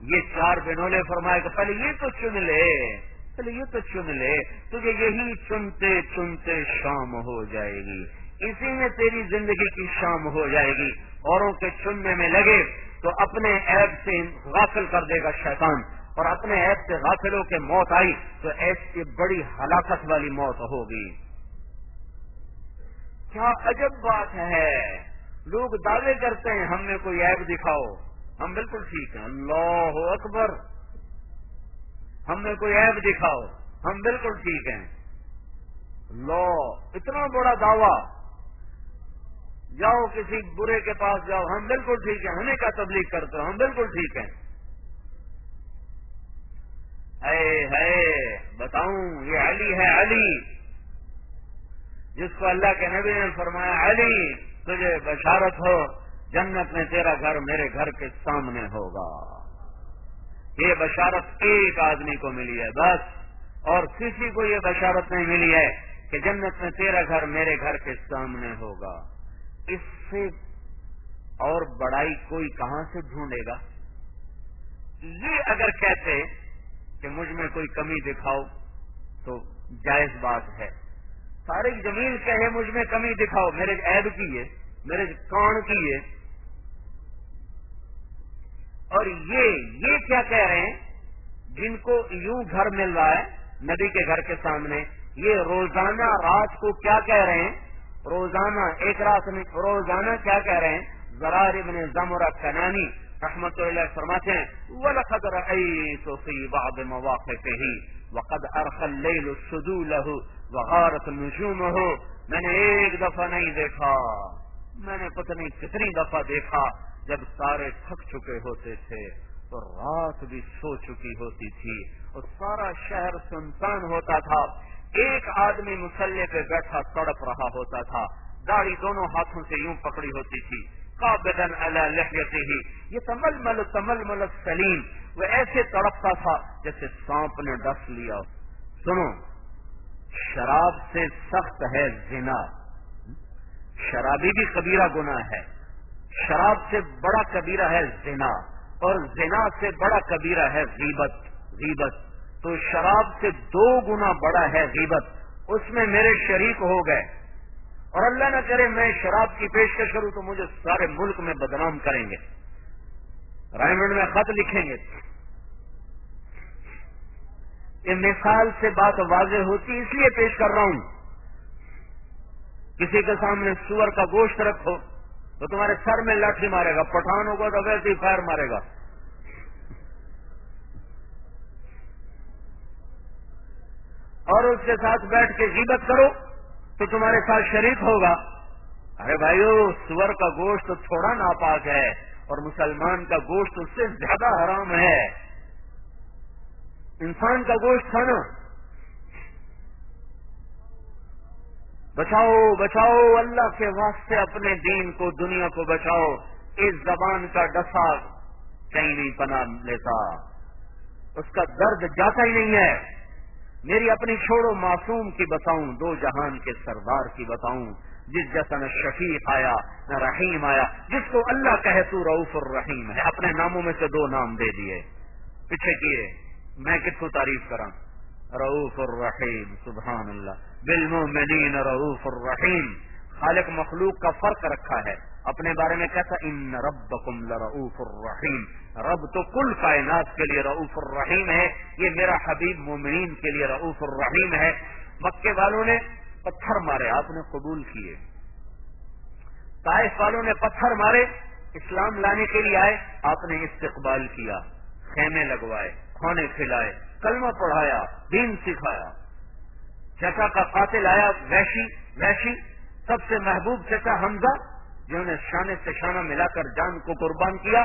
یہ چار بینولے فرمائے کہ پہلے یہ تو چن لے، پہلے یہ تو چن لے، تجھے یہی چنتے چنتے شام ہو جائے گی۔ اسی میں تیری زندگی کی شام ہو جائے گی۔ اوروں کے چننے میں لگے تو اپنے ایپ سے غافل کر دے گا شیطان۔ اور اپنے ایپ سے غافل ہو کے موت آئی تو ایسی بڑی ہلاکت والی موت ہوگی۔ کیا عجب بات ہے۔ لوگ دعوے کرتے ہیں، ہم نے کوئی ایپ دکھاؤ۔ ہم بالکل ٹھیک ہیں۔ اللہ اکبر۔ ہم نے کوئی ایپ دکھاؤ۔ ہم بالکل ٹھیک ہیں۔ لو اتنا بڑا دعویٰ۔ جاؤ کسی برے کے پاس جاؤ، ہم بالکل ٹھیک ہیں، ہمیں کیا تبلیغ کرتے ہو؟ ہم بالکل ٹھیک ہیں۔ اے ہے بتاؤں، یہ علی ہے علی۔ جس کو اللہ کے نبی نے فرمایا، علی، تجھے بشارت ہو، جنت میں تیرا گھر میرے گھر کے سامنے ہوگا۔ یہ بشارت ایک آدمی کو ملی ہے، بس۔ اور کسی کو یہ بشارت نہیں ملی ہے کہ جنت میں تیرا گھر میرے گھر کے سامنے ہوگا۔ اس سے اور بڑائی کوئی کہاں سے ڈھونڈے گا؟ یہ اگر کہتے کہ مجھ میں کوئی کمی دکھاؤ تو جائز بات ہے۔ سارے زمین کہے مجھ میں کمی دکھاؤ، میرے عیب کی ہے، میرے کان کی ہے۔ اور یہ یہ کیا کہہ رہے ہیں؟ جن کو یوں گھر مل رہا ہے ندی کے گھر کے سامنے، یہ روزانہ رات کو کیا کہہ رہے ہیں؟ روزانہ، ایک رات میں روزانہ کیا کہہ رہے ہیں؟ زرار ابن زمرہ کنانی رحمت اللہ فرماتے ہیں، وَلَقَدْ رَأَيْتُ فِي بَعْضِ مَوَاقِفِهِ وَقَدْ أَرْخَ اللَّيْلُ السُّدُولَهُ وَغَارَتْ نُجُومَهُ میں نے ایک دفعہ نہیں دیکھا۔ میں نے پتہ نہیں کتنی دفعہ دیکھا جب سارے تھک چکے ہوتے تھے تو رات بھی سو چکی ہوتی تھی اور سارا شہر سنسان ہوتا تھا۔ ایک آدمی مسلح پہ بیٹھا تڑپ رہا ہوتا تھا۔ داڑھی دونوں ہاتھوں سے یوں پکڑی ہوتی تھی۔ بدن لحیتے ہی یہ تمل مل تمل مل سلیم وہ ایسے تڑپتا تھا جیسے سانپ نے ڈس لیا۔ سنو، شراب سے سخت ہے زنا۔ شرابی بھی کبیرہ گنا ہے۔ شراب سے بڑا کبیرہ ہے زنا۔ اور زنا سے بڑا کبیرہ ہے غیبت۔ غیبت۔ تو شراب سے دو گنا بڑا ہے غیبت۔ اس میں میرے شریک ہو گئے۔ اور اللہ نہ کرے میں شراب کی پیشکش کروں تو مجھے سارے ملک میں بدنام کریں گے۔ رائمنڈ میں خط لکھیں گے۔ یہ مثال سے بات واضح ہوتی اس لیے پیش کر رہا ہوں۔ کسی کے سامنے سور کا گوشت رکھو تو تمہارے سر میں لاٹھی مارے گا، پٹھان ہوگا تو ویسے ہی فائر مارے گا۔ اور اس کے ساتھ بیٹھ کے غیبت کرو تو تمہارے ساتھ شریک ہوگا۔ ارے بھائیو، سور کا گوشت تھوڑا ناپاک ہے اور مسلمان کا گوشت اس سے زیادہ حرام ہے۔ انسان کا گوشت کھانا۔ بچاؤ بچاؤ، اللہ کے واسطے اپنے دین کو، دنیا کو بچاؤ۔ اس زبان کا ڈسا کہیں نہیں پنا لیتا۔ اس کا درد جاتا ہی نہیں ہے۔ میری اپنی چھوڑو معصوم کی بتاؤں، دو جہان کے سردار کی بتاؤں۔ جس جیسا نہ شفیق آیا نہ رحیم آیا، جس کو اللہ کہے تو رعف الرحیم ہے۔ اپنے ناموں میں سے دو نام دے دیے۔ پیچھے کیے۔ میں کتوں تعریف کرا رعف الرحیم، سبحان اللہ۔ بالمؤمنین رعوف الرحیم۔ خالق مخلوق کا فرق رکھا ہے۔ اپنے بارے میں کہتا ان رب لرؤوف الرحیم. رب تو کل کائنات کے لیے رعوف الرحیم ہے، یہ میرا حبیب مومنین کے لیے رعوف الرحیم ہے۔ مکے والوں نے پتھر مارے، آپ نے قبول کیے۔ طائف والوں نے پتھر مارے، اسلام لانے کے لیے آئے، آپ نے استقبال کیا، خیمے لگوائے کھانے کھلائے، کلمہ پڑھایا، دین سکھایا۔ چچا کا قاتل آیا، ویشی ویشی، سب سے محبوب چچا حمزہ جنہوں نے شانے سے شانہ ملا کر جان کو قربان کیا،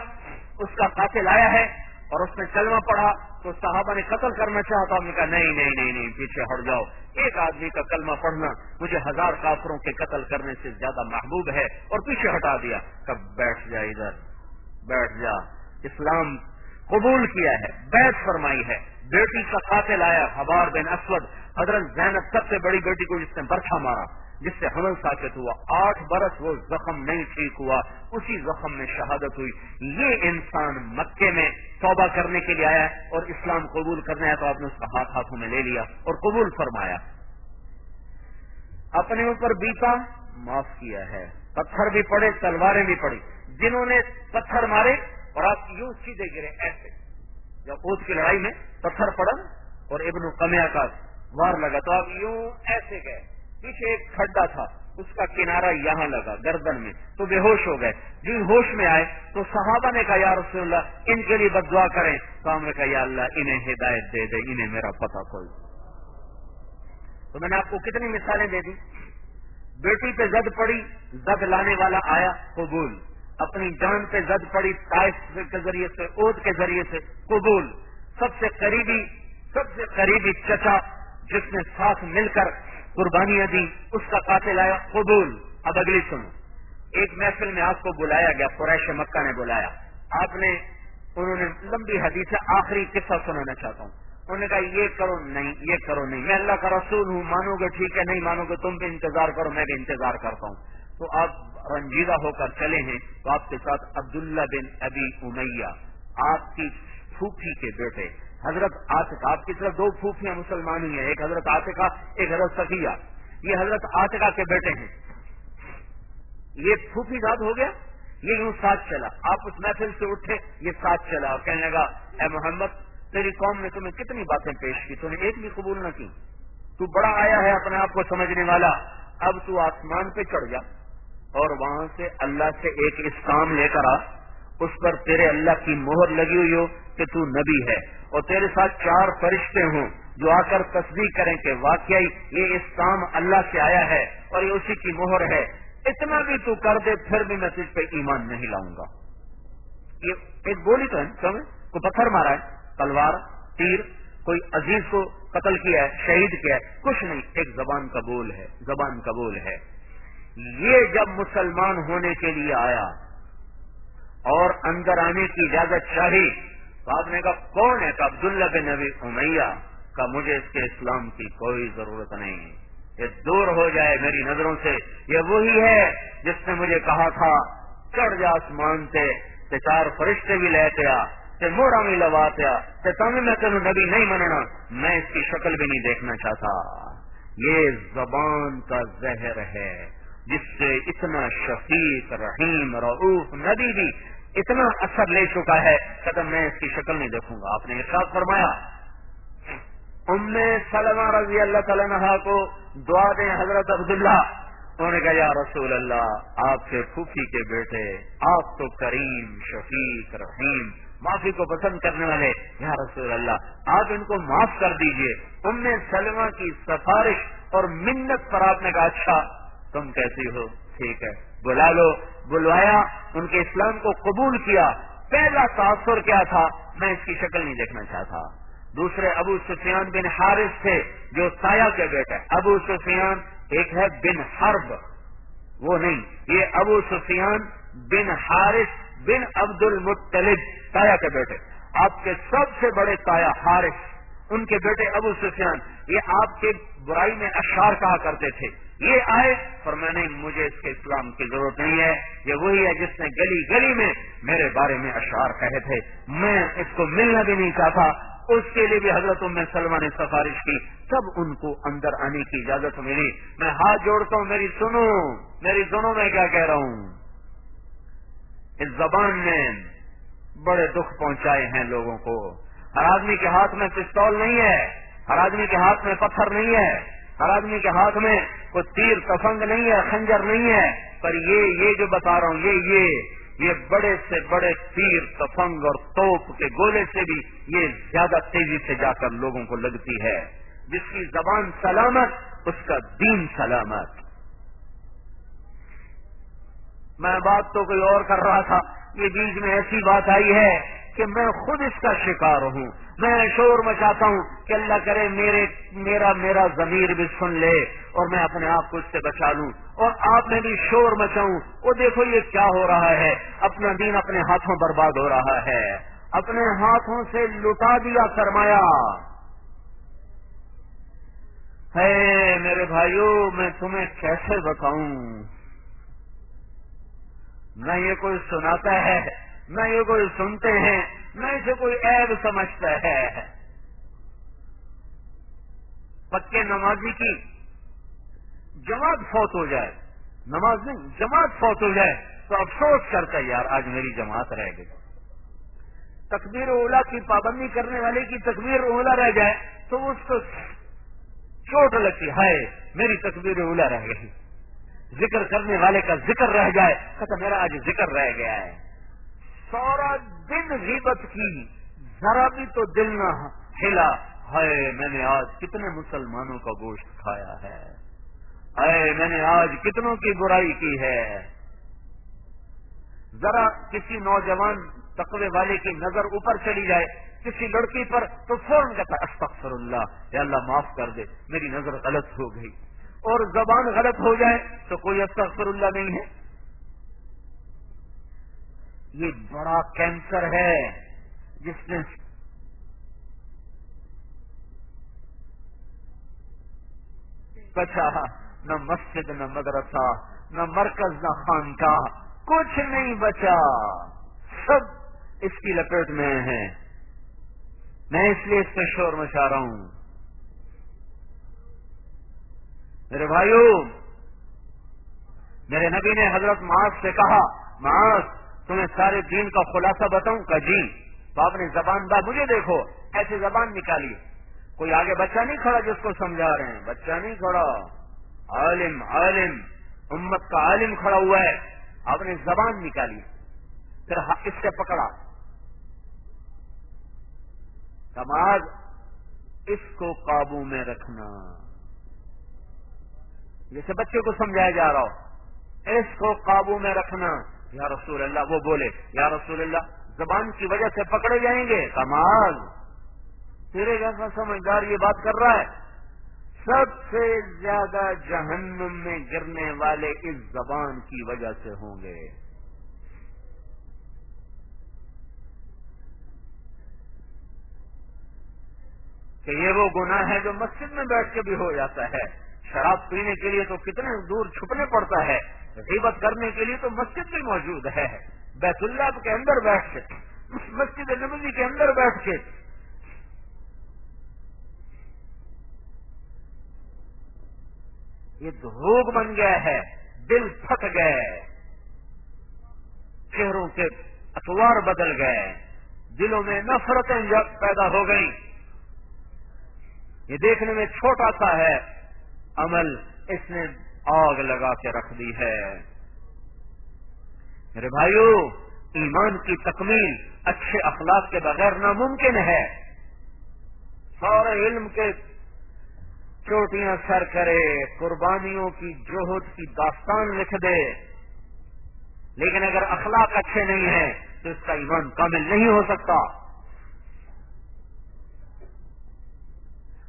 اس کا قاتل آیا ہے اور اس نے کلمہ پڑھا تو صحابہ نے قتل کرنا چاہتا نے کہا نہیں نہیں نہیں نہیں، پیچھے ہٹ جاؤ۔ ایک آدمی کا کلمہ پڑھنا مجھے ہزار کافروں کے قتل کرنے سے زیادہ محبوب ہے اور پیچھے ہٹا دیا۔ کب بیٹھ جا ادھر، بیٹھ جا۔ اسلام قبول کیا ہے بیت فرمائی ہے۔ بیٹی کا قاتل آیا، حبار بن اسود، حضرت زینب سب سے بڑی بیٹی کو جس نے برکھا مارا۔ جس سے حمل ساکت ہوا، آٹھ برس وہ زخم نہیں ٹھیک ہوا، اسی زخم میں شہادت ہوئی۔ یہ انسان مکے میں توبہ کرنے کے لیے آیا اور اسلام قبول کرنے آیا تو آپ نے اس کا ہاتھ ہاتھوں میں لے لیا اور قبول فرمایا۔ اپنے اوپر بیتا، معاف کیا ہے۔ پتھر بھی پڑے، تلواریں بھی پڑی۔ جنہوں نے پتھر مارے اور آپ یوں سیدھے گرے، ایسے۔ جب اوت کی لڑائی میں پتھر پڑا اور ابن کمیا کا وار لگا تو آپ یوں ایسے گئے۔ پیچھے ایک کھڈا تھا، اس کا کنارا یہاں لگا، گردن میں، تو بے ہوش ہو گئے۔ جن ہوش میں آئے، تو صحابہ نے کہا، یا رسول اللہ، ان کے لیے بد دعا کریں۔ تو ہم نے کہا، یا اللہ، انہیں ہدایت دے دے، انہیں میرا پتا کوئی تو میں نے آپ کو کتنی مثالیں دے دی۔ بیٹی پہ زد پڑی، زد لانے والا آیا، قبول۔ اپنی جان پہ زد پڑی، تائف کے ذریعے سے اوت کے ذریعے سے، قبول۔ سب سے قریبی، سب سے قریبی چچا، جس نے ساتھ مل کر قربانیاں دی، اس کا قاتل آیا، قبول۔ اب اگلی سنو۔ ایک محفل میں آپ کو بلایا گیا، قریش مکہ نے بلایا۔ آپ نے، انہوں نے لمبی حدیث آخری قصہ سنانا چاہتا ہوں۔ انہوں نے کہا، یہ کرو نہیں، یہ کرو نہیں۔ میں اللہ کا رسول ہوں، مانو گے ٹھیک ہے، نہیں مانو گے تم بھی انتظار کرو، میں بھی انتظار کرتا ہوں۔ تو آپ رنجیدہ ہو کر چلے ہیں، تو آپ کے ساتھ عبداللہ بن ابی امیہ، آپ کی پھوپھی کے بیٹے۔ حضرت آتکا آپ کی طرف دو پھوپیاں مسلمان ہی ہیں، ایک حضرت آتکا ایک حضرت سفیہ یہ حضرت آتکا کے بیٹے ہیں۔ یہ پھوپھی داد ہو گیا، یہ یوں ساتھ چلا۔ آپ اس محفل سے اٹھے، یہ ساتھ چلا۔ اور کہنے لگا، اے محمد، تیری قوم نے تمہیں کتنی باتیں پیش کی، تمہیں ایک بھی قبول نہ کی۔ تو بڑا آیا ہے اپنے آپ کو سمجھنے والا۔ اب تو آسمان پہ چڑھ جا۔ اور وہاں سے اللہ سے ایک اسکام لے کر آ۔ اس پر تیرے اللہ کی مہر لگی ہوئی ہو کہ تو نبی ہے۔ اور تیرے ساتھ چار فرشتے ہوں جو آ کر تصدیق کریں کہ واقعی یہ اسکام اللہ سے آیا ہے اور یہ اسی کی مہر ہے۔ اتنا بھی تو کر دے، پھر بھی میں تجھ پہ ایمان نہیں لاؤں گا۔ یہ ایک گولی تو ہے کو پتھر مارا ہے، تلوار، تیر، کوئی عزیز کو قتل کیا ہے، شہید کیا ہے، کچھ نہیں، ایک زبان کا بول ہے، زبان کا بول ہے۔ یہ جب مسلمان ہونے کے لیے آیا اور اندر آنے کی اجازت چاہی تو آپ نے کہا، کون ہے؟ کہ عبداللہ بن نبی امیہ کا مجھے اس کے اسلام کی کوئی ضرورت نہیں یہ دور ہو جائے میری نظروں سے۔ یہ وہی ہے جس نے مجھے کہا تھا، چڑھ جا آسمان سے چار فرشتے بھی لیتے آ موڑا بھی لواتے تمہیں میں تینوں نبی نہیں مننا میں اس کی شکل بھی نہیں دیکھنا چاہتا۔ یہ زبان کا زہر ہے، جس سے اتنا شفیق، رحیم، رعوف نبی بھی اتنا اثر لے چکا ہے، قدم میں اس کی شکل نہیں دیکھوں گا۔ آپ نے ارشاد فرمایا۔ ام سلمہ رضی اللہ تعالیٰ کو دعا دیں حضرت عبداللہ۔ انہوں نے کہا، یا رسول اللہ، آپ کے پھوپھی کے بیٹے، آپ تو کریم، شفیق، رحیم، معافی کو پسند کرنے والے۔ یا رسول اللہ آپ ان کو معاف کر دیجیے۔ ام سلمہ کی سفارش اور منت پر آپ نے کہا اچھا تم کیسی ہو؟ ٹھیک ہے، بلا لو۔ بلوایا، ان کے اسلام کو قبول کیا۔ پہلا تاثر کیا تھا؟ میں اس کی شکل نہیں دیکھنا چاہتا۔ دوسرے ابو سفیان بن حارث تھے، جو سایہ کے بیٹے۔ ابو سفیان ایک ہے بن حرب۔ وہ نہیں، یہ ابو سفیان بن حارث بن عبد المطلب تایا کے بیٹے۔ آپ کے سب سے بڑے تایا حارث، ان کے بیٹے ابو سفیان۔ یہ آپ کے برائی میں اشار کہا کرتے تھے۔ یہ آئے اور میں نے مجھے اس کے اسلام کی ضرورت نہیں ہے۔ یہ وہی ہے جس نے گلی گلی میں میرے بارے میں اشعار کہے تھے۔ میں اس کو ملنا بھی نہیں چاہتا۔ اس کے لیے بھی حضرت میں سلمان نے سفارش کی۔ تب ان کو اندر آنے کی اجازت ملی۔ میں ہاتھ جوڑتا ہوں، میری سنو میری سنو میں کیا کہہ رہا ہوں۔ اس زبان نے بڑے دکھ پہنچائے ہیں لوگوں کو۔ ہر آدمی کے ہاتھ میں پستول نہیں ہے۔ ہر آدمی کے ہاتھ میں پتھر نہیں ہے۔ ہر آدمی کے ہاتھ میں کوئی تیر تفنگ نہیں ہے، خنجر نہیں ہے، پر یہ یہ جو بتا رہا ہوں، یہ یہ یہ بڑے سے بڑے تیر تفنگ اور توپ کے گولے سے بھی یہ زیادہ تیزی سے جا کر لوگوں کو لگتی ہے۔ جس کی زبان سلامت، اس کا دین سلامت۔ میں بات تو کوئی اور کر رہا تھا، یہ بیچ میں ایسی بات آئی ہے کہ میں خود اس کا شکار ہوں۔ میں شور مچاتا ہوں کہ اللہ کرے میرے میرا میرا ضمیر بھی سن لے اور میں اپنے آپ کو اس سے بچا لوں۔ اور آپ میں بھی شور مچاؤں۔ وہ دیکھو یہ کیا ہو رہا ہے۔ اپنا دین اپنے ہاتھوں برباد ہو رہا ہے۔ اپنے ہاتھوں سے لٹا دیا سرمایا ہے میرے بھائیوں میں تمہیں کیسے بتاؤں؟ نہ یہ کوئی سناتا ہے۔ نہ یہ کوئی سنتے ہیں، نہ اسے کوئی عیب سمجھتا ہے۔ پکے نمازی کی جماعت فوت ہو جائے۔ نماز نہیں، جماعت فوت ہو جائے۔ تو افسوس کرتا ہے، یار، آج میری جماعت رہ گئی۔ تکبیر اولا کی پابندی کرنے والے کی تکبیر اولا رہ جائے تو اس کو چوٹ لگتی ہے میری تکبیر اولا رہ گئی۔ ذکر کرنے والے کا ذکر رہ جائے تو میرا آج ذکر رہ گیا ہے۔ سورا دن غیبت کی۔ ذرا بھی تو دل نہ ہلا۔ ہے میں نے آج کتنے مسلمانوں کا گوشت کھایا ہے۔ اے میں نے آج کتنوں کی برائی کی ہے۔ ذرا کسی نوجوان تقوی والے کی نظر اوپر چلی جائے۔ کسی لڑکی پر تو فوراً کہتا استغفر اللہ یا اللہ، معاف کر دے، میری نظر غلط ہو گئی۔ اور زبان غلط ہو جائے تو کوئی استغفر اللہ نہیں ہے۔ یہ بڑا کینسر ہے، جس نے بچا، نہ مسجد، نہ مدرسہ، نہ مرکز، نہ خانقاہ، کچھ نہیں بچا۔ سب اس کی لپیٹ میں ہیں۔ میں اس لیے اس پہ شور مچا رہا ہوں۔ میرے بھائیوں میرے نبی نے حضرت معاذ سے کہا، معاذ تمہیں سارے دین کا خلاصہ بتاؤں؟ کا جی تو آپ نے زبان با، مجھے دیکھو ایسے زبان نکالی۔ کوئی آگے بچہ نہیں کھڑا جس کو سمجھا رہے ہیں؟ بچہ نہیں کھڑا۔ عالم عالم، امت کا عالم کھڑا ہوا ہے۔ آپ نے زبان نکالی۔ پھر اس سے پکڑا۔ سماج اس کو قابو میں رکھنا۔ جیسے بچے کو سمجھایا جا رہا ہو، اس کو قابو میں رکھنا۔ یا رسول اللہ، وہ بولے، یا رسول اللہ، زبان کی وجہ سے پکڑے جائیں گے؟ کمال! تیرے جیسا سمجھدار یہ بات کر رہا ہے۔ سب سے زیادہ جہنم میں گرنے والے اس زبان کی وجہ سے ہوں گے۔ کہ یہ وہ گناہ ہے جو مسجد میں بیٹھ کے بھی ہو جاتا ہے۔ شراب پینے کے لیے تو کتنے دور چھپنے پڑتا ہے۔ غیبت کرنے کے لیے تو مسجد بھی موجود ہے۔ بیت اللہ کے اندر بیٹھ کے، مسجد نبی کے اندر بیٹھ کے۔ یہ دھوک بن گیا ہے، دل پھٹ گئے۔ چہروں کے اتوار بدل گئے۔ دلوں میں نفرتیں پیدا ہو گئی یہ دیکھنے میں چھوٹا سا ہے۔ عمل اس نے آگ لگا کے رکھ دی ہے۔ میرے بھائیو، ایمان کی تکمیل اچھے اخلاق کے بغیر ناممکن ہے۔ سارے علم کے چوٹیاں سر کرے، قربانیوں کی جوہد کی داستان لکھ دے۔ لیکن اگر اخلاق اچھے نہیں ہیں، تو اس کا ایمان کامل نہیں ہو سکتا۔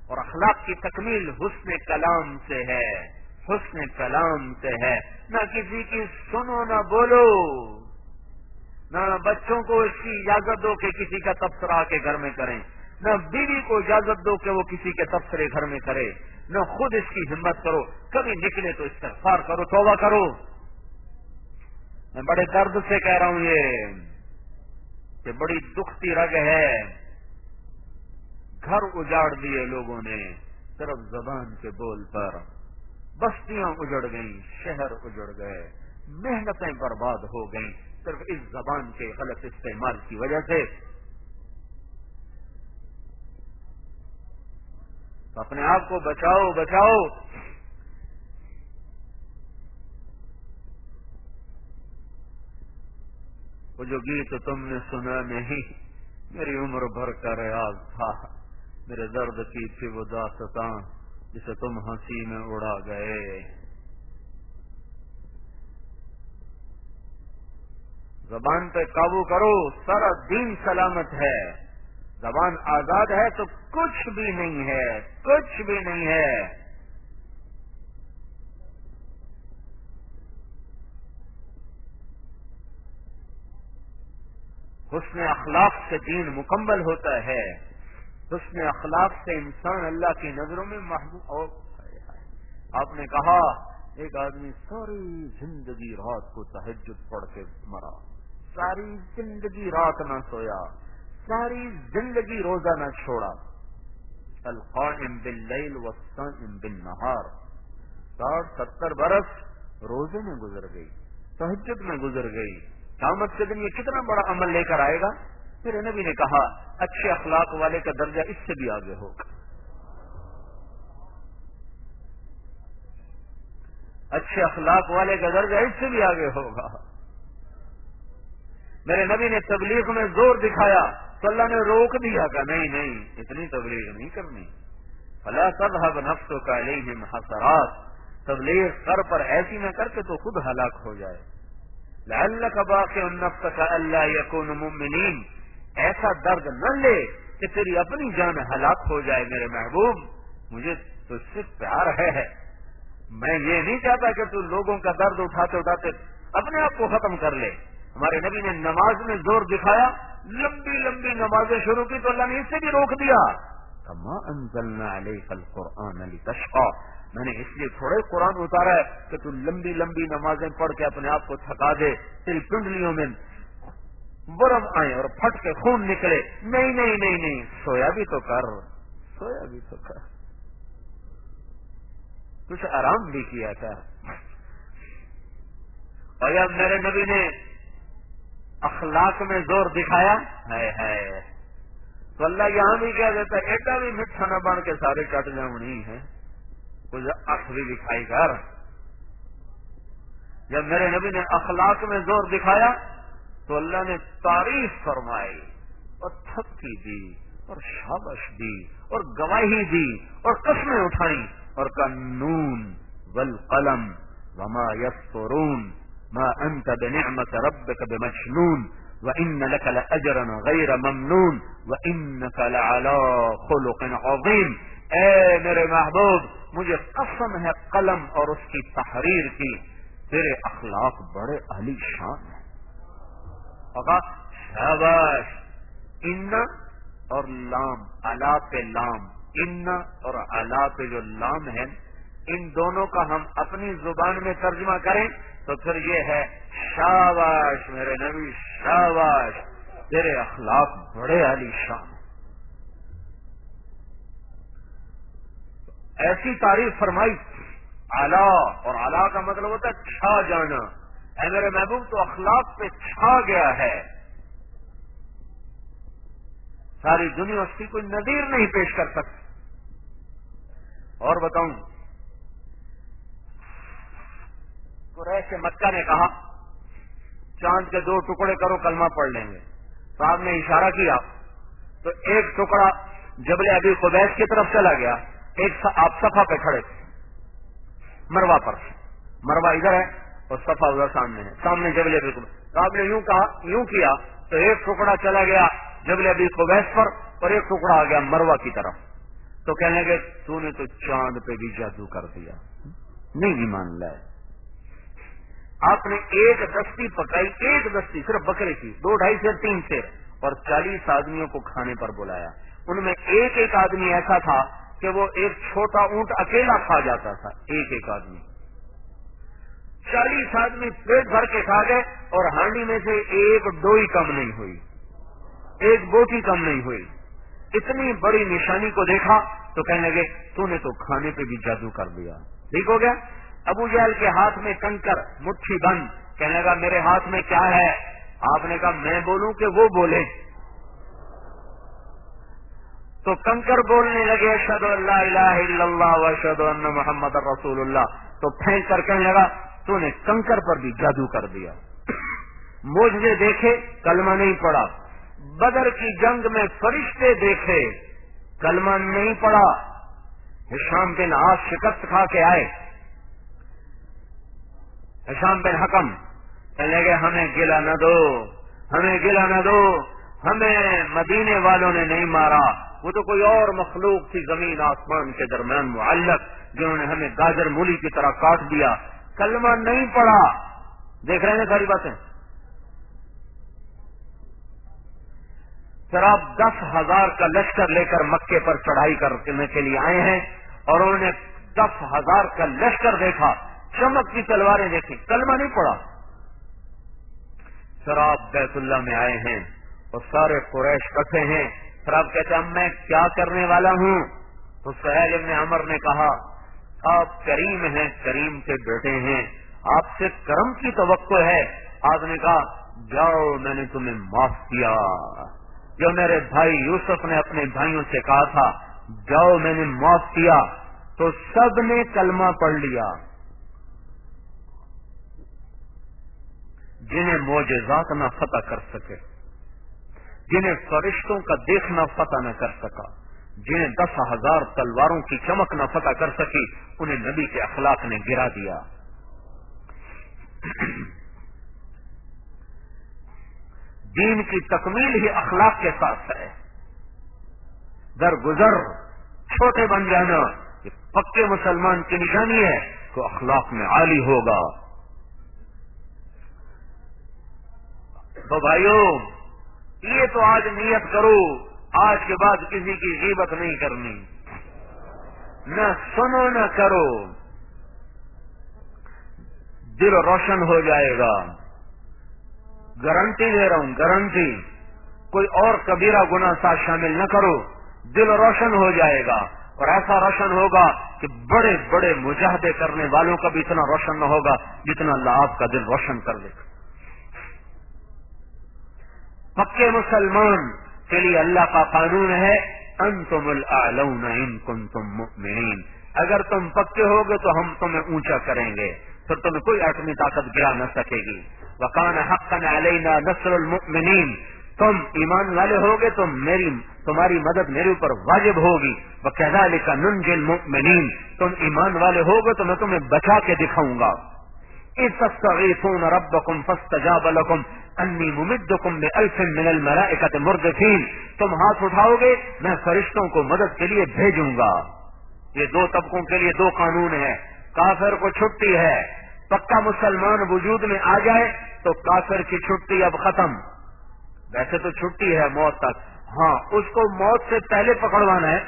اور اخلاق کی تکمیل حسن کلام سے ہے۔ حسن کلام سے ہے۔ نہ کسی کی سنو، نہ بولو۔ نہ بچوں کو اس کی اجازت دو کہ کسی کا تبصرہ کے گھر میں کریں۔ نہ بیوی کو اجازت دو کہ وہ کسی کے تبصرے گھر میں کرے۔ نہ خود اس کی ہمت کرو۔ کبھی نکلے تو استغفار کرو، توبہ کرو۔ میں بڑے درد سے کہہ رہا ہوں یہ کہ بڑی دکھتی رگ ہے۔ گھر اجاڑ دیے لوگوں نے، صرف زبان کے بول پر۔ بستیاں اجڑ گئیں، شہر اجڑ گئے، محنتیں برباد ہو گئیں، صرف اس زبان کے غلط استعمال کی وجہ سے۔ اپنے آپ کو بچاؤ بچاؤ۔ وہ جو گیت تم نے سنا نہیں، میری عمر بھر کا ریاض تھا، میرے درد کی تھی وہ داستان۔ جسے تم ہنسی میں اڑا گئے۔ زبان پہ قابو کرو، سارا دین سلامت ہے۔ زبان آزاد ہے تو کچھ بھی نہیں ہے، کچھ بھی نہیں ہے۔ حسن اخلاق سے دین مکمل ہوتا ہے۔ حسن اخلاق سے انسان اللہ کی نظروں میں محبوب اور آپ نے کہا، ایک آدمی ساری زندگی رات کو تحجد پڑھ کے مرا۔ ساری زندگی رات نہ سویا۔ ساری زندگی روزہ نہ چھوڑا۔ القائم باللیل والصائم بالنہار۔ ساٹھ ستر برس روزے میں گزر گئی تحجد میں گزر گئی۔ قیامت کے دن یہ کتنا بڑا عمل لے کر آئے گا؟ پھر نبی نے کہا، اچھے اخلاق والے کا درجہ اس سے بھی آگے ہوگا اچھے اخلاق والے کا درجہ اس سے بھی آگے ہوگا۔ میرے نبی نے تبلیغ میں زور دکھایا، تو اللہ نے روک دیا کہ نہیں نہیں، اتنی تبلیغ نہیں کرنی۔ فلا سب حب نفسوں کا علیہم حسرات۔ تبلیغ سر پر ایسی نہ کر کے تو خود ہلاک ہو جائے۔ لعلک باقی النفس کا اللہ یکون ممنین ایسا درد نہ لے کہ تیری اپنی جان ہلاک ہو جائے میرے محبوب، مجھے تو صرف پیار ہے میں یہ نہیں چاہتا کہ تو لوگوں کا درد اٹھاتے اٹھاتے اپنے آپ کو ختم کر لے۔ ہمارے نبی نے نماز میں زور دکھایا، لمبی لمبی نمازیں شروع کی تو اللہ نے اس سے بھی روک دیا۔ قرآن علی تشقا میں نے اس لیے تھوڑے قرآن اتارا ہے کہ تو لمبی لمبی نمازیں پڑھ کے اپنے آپ کو تھکا دے۔ تیری پنڈلیوں میں برم آئے اور پھٹ کے خون نکلے۔ نہیں نہیں نہیں نہیں۔ سویا بھی تو کر۔ سویا بھی تو کر۔ کچھ آرام بھی کیا تھا۔ اور اب میرے نبی نے اخلاق میں زور دکھایا۔ ہے ہے تو اللہ یہاں بھی کیا دیتا ہے ایٹا بھی میٹھا نہ بن کے سارے کٹ نہیں ہے۔ کچھ اخ بھی دکھائی کر۔ جب میرے نبی نے اخلاق میں زور دکھایا تو اللہ نے تعریف فرمائی اور تھپکی دی اور شابش دی اور گواہی دی اور قسمیں اٹھائی اور قانون ول قلم وما یسرون ما انت بنعمت ربك بمجنون، وان لك لاجرا غير ممنون وانك لعلى خلق عظيم اے میرے محبوب، مجھے قسم ہے قلم اور اس کی تحریر کی۔ تیرے اخلاق بڑے علی شان ہیں۔ شاباش، ان اور لام الا پہ لام، ان اور الا پہ جو لام ہے ان دونوں کا ہم اپنی زبان میں ترجمہ کریں تو پھر یہ ہے، شاباش میرے نبی، شاباش، تیرے اخلاق بڑے علی شان ایسی تعریف فرمائی اعلی اور اعلی کا مطلب ہوتا ہے، چھا جانا۔ اے میرے محبوب، تو اخلاق پہ چھا گیا ہے۔ ساری دنیا اس کی کوئی نظیر نہیں پیش کر سکتی۔ اور بتاؤں، قریش مکہ نے کہا، چاند کے دو ٹکڑے کرو، کلمہ پڑھ لیں گے۔ صاحب نے اشارہ کیا، تو ایک ٹکڑا جبل ابھی قبیس کی طرف چلا گیا، ایک آپ سفا پہ کھڑے۔ تھے مروا پر۔ مروا ادھر ہے۔ اور سفا ادھر سامنے ہے۔ سامنے جبل ابھی صاحب نے یوں کہا، یوں کیا، تو ایک ٹکڑا چلا گیا جبل ابھی قبیس پر اور ایک ٹکڑا آ گیا مروا کی طرف۔ تو کہنے لگے، تو نے تو چاند پہ بھی جادو کر دیا۔ نہیں ایمان لائے۔ آپ نے ایک دستی پکائی، ایک دستی، صرف بکرے کی، دو ڈھائی سے تین سے، اور چالیس آدمیوں کو کھانے پر بلایا۔ ان میں ایک ایک آدمی ایسا تھا کہ وہ ایک چھوٹا اونٹ اکیلا کھا جاتا تھا، ایک ایک آدمی۔ چالیس آدمی پیٹ بھر کے کھا گئے اور ہانڈی میں سے ایک ڈوئی کم نہیں ہوئی۔ ایک بوٹی کم نہیں ہوئی۔ اتنی بڑی نشانی کو دیکھا تو کہنے لگے تو نے تو کھانے پہ بھی جادو کر دیا۔ ٹھیک ہو گیا؟ ابو جہل کے ہاتھ میں کنکر، مٹھی بند۔ کہنے لگا، میرے ہاتھ میں کیا ہے؟ آپ نے کہا، میں بولوں کہ وہ بولے۔ تو کنکر بولنے لگے اشد اللہ الہ الا اللہ اشد محمد رسول اللہ۔ تو پھینک کر کہنے لگا تو نے کنکر پر بھی جادو کر دیا۔ مجھے دیکھے، کلمہ نہیں پڑا۔ بدر کی جنگ میں فرشتے دیکھے، کلمہ نہیں پڑا۔ شام دن آج شکست کھا کے آئے۔ حشام بن حکم کہنے لگے، ہمیں گلا نہ دو، ہمیں گلا نہ دو، ہمیں مدینے والوں نے نہیں مارا۔ وہ تو کوئی اور مخلوق تھی زمین آسمان کے درمیان معلق، جنہوں نے ہمیں گاجر مولی کی طرح کاٹ دیا۔ کلمہ نہیں پڑا دیکھ رہے ہیں ساری باتیں۔ سر آپ دس ہزار کا لشکر لے کر مکے پر چڑھائی کرنے کے لیے آئے ہیں اور انہوں نے دس ہزار کا لشکر دیکھا۔ چمک کی تلواریں دیکھی۔ کلمہ نہیں پڑا سر آپ بیت اللہ میں آئے ہیں اور سارے قریش کٹھے ہیں۔ پھر آپ کہتے ہیں میں کیا کرنے والا ہوں؟ تو سہیل ابن عمر نے کہا آپ کریم ہیں، کریم کے بیٹے ہیں۔ آپ سے کرم کی توقع ہے۔ آپ نے کہا، جاؤ، میں نے تمہیں معاف کیا۔ جو میرے بھائی یوسف نے اپنے بھائیوں سے کہا تھا، جاؤ، میں نے معاف کیا۔ تو سب نے کلمہ پڑھ لیا۔ جنہیں موجزات نہ فتح کر سکے، جنہیں فرشتوں کا دیکھنا فتح نہ کر سکا۔ جنہیں دس ہزار تلواروں کی چمک نہ فتح کر سکی، انہیں نبی کے اخلاق نے گرا دیا۔ دین کی تکمیل ہی اخلاق کے ساتھ ہے۔ در گزر چھوٹے بن جانا، یہ پکے مسلمان کی نشانی ہے تو اخلاق میں عالی ہوگا۔ تو بھائیوں یہ تو آج نیت کرو۔ آج کے بعد کسی کی غیبت نہیں کرنی۔ نہ سنو نہ کرو۔ دل روشن ہو جائے گا۔ گارنٹی دے رہا ہوں، گارنٹی۔ کوئی اور کبیرہ گنا ساتھ شامل نہ کرو۔ دل روشن ہو جائے گا۔ اور ایسا روشن ہوگا کہ بڑے بڑے مجاہدے کرنے والوں کا بھی اتنا روشن نہ ہوگا جتنا اللہ آپ کا دل روشن کر لے گا۔ پکے مسلمان کے لیے اللہ کا قانون ہے، انتم الاعلون ان کنتم مؤمنین۔ اگر تم پکے ہوگے تو ہم تمہیں اونچا کریں گے پھر تمہیں کوئی ایٹمی طاقت گرا نہ سکے گی۔ وکان حقا علینا نصر المؤمنین تم ایمان والے ہوگے تو میری، تمہاری مدد میرے اوپر واجب ہوگی۔ وہ کہنا لکھا ننجل مؤمنین تم ایمان والے ہوگے تو میں تمہیں بچا کے دکھاؤں گا۔ استغیثون ربکم فاستجاب لکم انی ممدکم بألف من الملائکت مردفین تم ہاتھ اٹھاؤ گے، میں فرشتوں کو مدد کے لیے بھیجوں گا۔ یہ دو طبقوں کے لیے دو قانون ہیں۔ کافر کو چھٹی ہے۔ پکا مسلمان وجود میں آ جائے تو کافر کی چھٹی اب ختم۔ ویسے تو چھٹی ہے موت تک۔ ہاں اس کو موت سے پہلے پکڑوانا ہے،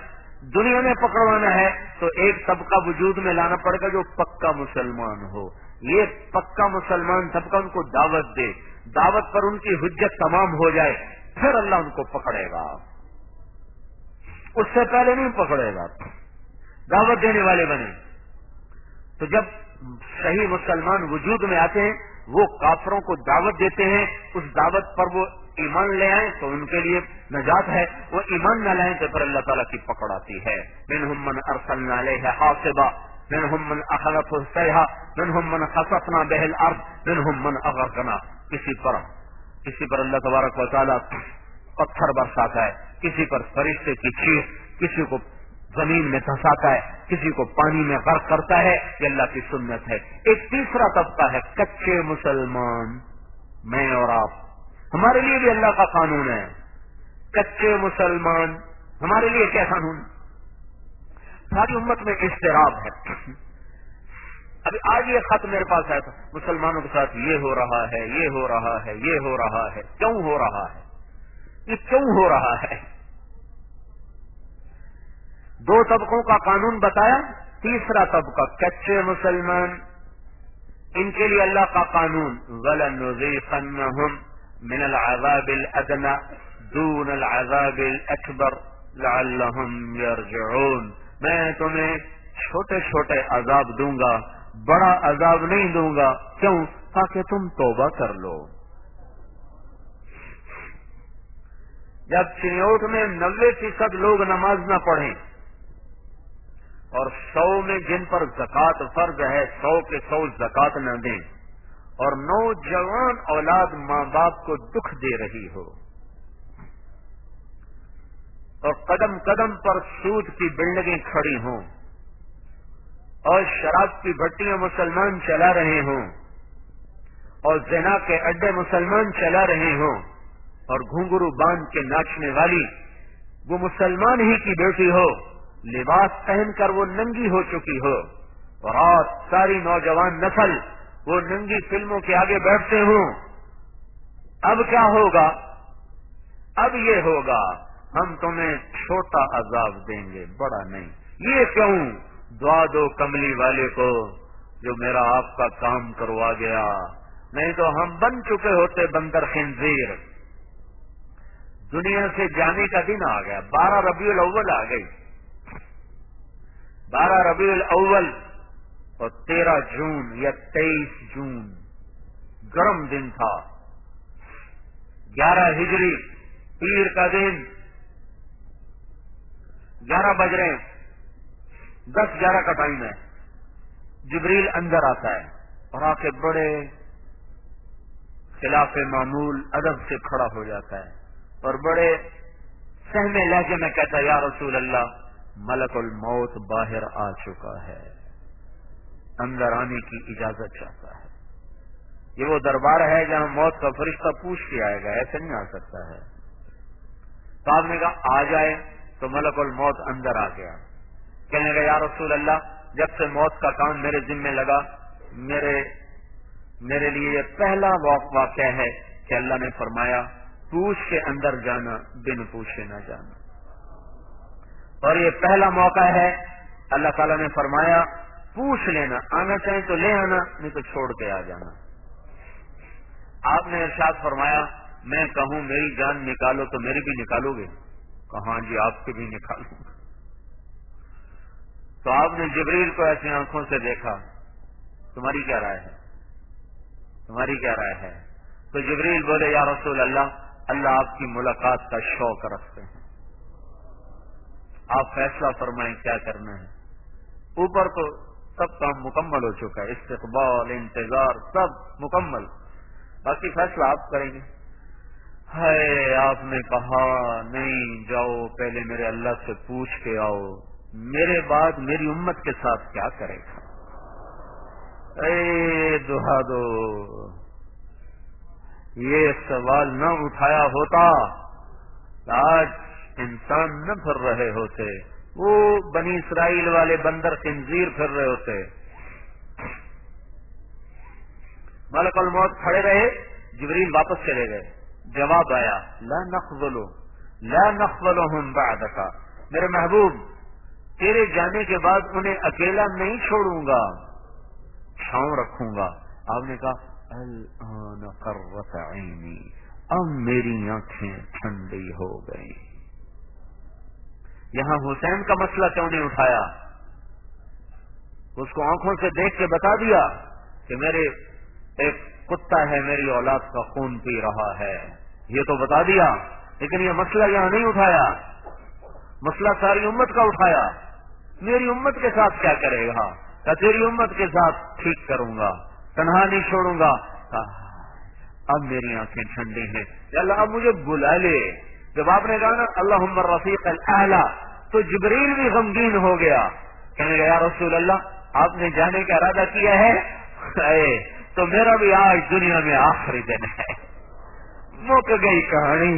دنیا میں پکڑوانا ہے، تو ایک طبقہ وجود میں لانا پڑے گا جو پکا مسلمان ہو۔ یہ پکا مسلمان سب کا ان کو دعوت دے۔ دعوت پر ان کی حجت تمام ہو جائے، پھر اللہ ان کو پکڑے گا۔ اس سے پہلے نہیں پکڑے گا۔ دعوت دینے والے بنے۔ تو جب صحیح مسلمان وجود میں آتے ہیں، وہ کافروں کو دعوت دیتے ہیں۔ اس دعوت پر وہ ایمان لے آئیں تو ان کے لیے نجات ہے۔ وہ ایمان نہ لائیں تو پھر اللہ تعالیٰ کی پکڑ آتی ہے۔ من ارسل علیہ حاصبہ من اخلف السیحہ من خصفنا بہل ارض من اغرقنا۔ کسی پر کسی پر اللہ تبارک و تعالیٰ پتھر برساتا ہے۔ کسی پر فرشتے کی چیز کسی کو زمین میں دھساتا ہے، کسی کو پانی میں غرق کرتا ہے۔ یہ اللہ کی سنت ہے۔ ایک تیسرا طبقہ ہے، کچے مسلمان۔ میں اور آپ، ہمارے لیے بھی اللہ کا قانون ہے۔ کچے مسلمان، ہمارے لیے کیا قانون؟ ساری امت میں اشتراب ہے۔ ابھی آج یہ خط میرے پاس آیا تھا مسلمانوں کے ساتھ یہ ہو رہا ہے، یہ ہو رہا ہے، یہ ہو رہا ہے، کیوں ہو رہا ہے؟ یہ کیوں ہو رہا ہے؟ دو طبقوں کا قانون بتایا، تیسرا طبقہ، کچے مسلمان، ان کے لیے اللہ کا قانون غلط من العذاب الادنى دون العذاب الاکبر لعلهم يرجعون۔ میں تمہیں چھوٹے چھوٹے عذاب دوں گا، بڑا عذاب نہیں دوں گا، کیوں؟ تاکہ تم توبہ کر لو۔ جب چنوٹ میں نوے فیصد لوگ نماز نہ پڑھیں، اور سو میں جن پر زکات فرض ہے، سو کے سو زکات نہ دیں، اور نوجوان اولاد ماں باپ کو دکھ دے رہی ہو۔ اور قدم قدم پر سود کی بلڈنگیں کھڑی ہوں اور شراب کی بھٹیاں مسلمان چلا رہے ہوں اور زنا کے اڈے مسلمان چلا رہے ہوں اور گھنگرو باندھ کے ناچنے والی وہ مسلمان ہی کی بیٹی ہو، لباس پہن کر وہ ننگی ہو چکی ہو اور آج ساری نوجوان نسل وہ ننگی فلموں کے آگے بیٹھتے ہوں۔ اب کیا ہوگا؟ اب یہ ہوگا ہم تمہیں چھوٹا عذاب دیں گے، بڑا نہیں۔ یہ کیوں؟ دعا دو کملی والے کو جو میرا آپ کا کام کروا گیا۔ نہیں تو ہم بن چکے ہوتے بندر خنزیر۔ دنیا سے جانے کا دن آ گیا۔ بارہ ربیع الاول آ گئی۔ بارہ ربیع الاول اور تیرہ جون یا تیئیس جون۔ گرم دن تھا۔ گیارہ ہجری، پیر کا دن۔ گیارہ بج رہے دس گیارہ کا ٹائم ہے۔ جبریل اندر آتا ہے اور آ کے بڑے خلاف معمول ادب سے کھڑا ہو جاتا ہے اور بڑے سہمے لہجے میں کہتا ہے، یا رسول اللہ، ملک الموت باہر آ چکا ہے۔ اندر آنے کی اجازت چاہتا ہے۔ یہ وہ دربار ہے جہاں موت کا فرشتہ پوچھ کے آئے گا ایسے نہیں آ سکتا ہے۔ صاحب نے کہا، آ جائے تو ملک الموت اندر آ گیا۔ کہنے کا یا رسول اللہ، جب سے موت کا کام میرے ذمے لگا، میرے میرے لیے یہ پہلا واقعہ ہے کہ اللہ نے فرمایا، پوچھ کے اندر جانا، بن پوچھے نہ جانا۔ اور یہ پہلا موقع ہے، اللہ تعالیٰ نے فرمایا، پوچھ لینا، آنا چاہیں تو لے آنا، نہیں تو چھوڑ کے آ جانا۔ آپ نے ارشاد فرمایا، میں کہوں، میری جان نکالو تو میری بھی نکالو گے۔ کہاں جی آپ کی بھی نکالوں گا تو آپ نے جبریل کو ایسی آنکھوں سے دیکھا، تمہاری کیا رائے ہے؟ تمہاری کیا رائے ہے؟ تو جبریل بولے، یا رسول اللہ اللہ آپ کی ملاقات کا شوق رکھتے ہیں۔ آپ فیصلہ فرمائیں کیا کرنا ہے۔ اوپر تو سب کام مکمل ہو چکا ہے، استقبال، انتظار، سب مکمل۔ باقی فیصلہ آپ کریں گے۔ ہے آپ نے کہا، نہیں، جاؤ، پہلے میرے اللہ سے پوچھ کے آؤ۔ میرے بعد میری امت کے ساتھ کیا کرے گا؟ اے دہا دو، یہ سوال نہ اٹھایا ہوتا۔ آج انسان نہ پھر رہے ہوتے، وہ بنی اسرائیل والے بندر خنزیر پھر رہے ہوتے۔ ملک الموت کھڑے رہے، جبریل واپس چلے گئے۔ جواب آیا، لا نقبلو لا نقبلو ہم بعدکا۔ میرے محبوب، تیرے جانے کے بعد انہیں اکیلا نہیں چھوڑوں گا، چھاؤں رکھوں گا۔ آپ نے کہا، الان قرت عینی، اب میری آنکھیں ٹھنڈی ہو گئی یہاں حسین کا مسئلہ کیوں نہیں اٹھایا؟ اس کو آنکھوں سے دیکھ کے بتا دیا کہ میرے ایک کتا ہے، میری اولاد کا خون پی رہا ہے۔ یہ تو بتا دیا، لیکن یہ مسئلہ یہاں نہیں اٹھایا۔ مسئلہ ساری امت کا اٹھایا۔ میری امت کے ساتھ کیا کرے گا؟ تیری امت کے ساتھ ٹھیک کروں گا، تنہا نہیں چھوڑوں گا۔ اب میری آنکھیں ٹھنڈی ہیں۔ اللہ، اب مجھے بلا لے۔ جب آپ نے کہا نا اللہ عمر رفیق تو جبریل بھی غمگین ہو گیا۔ کہنے یا رسول اللہ، آپ نے جانے کا ارادہ کیا ہے؟ تو میرا بھی آج دنیا میں آخری دن ہے۔ مک گئی کہانی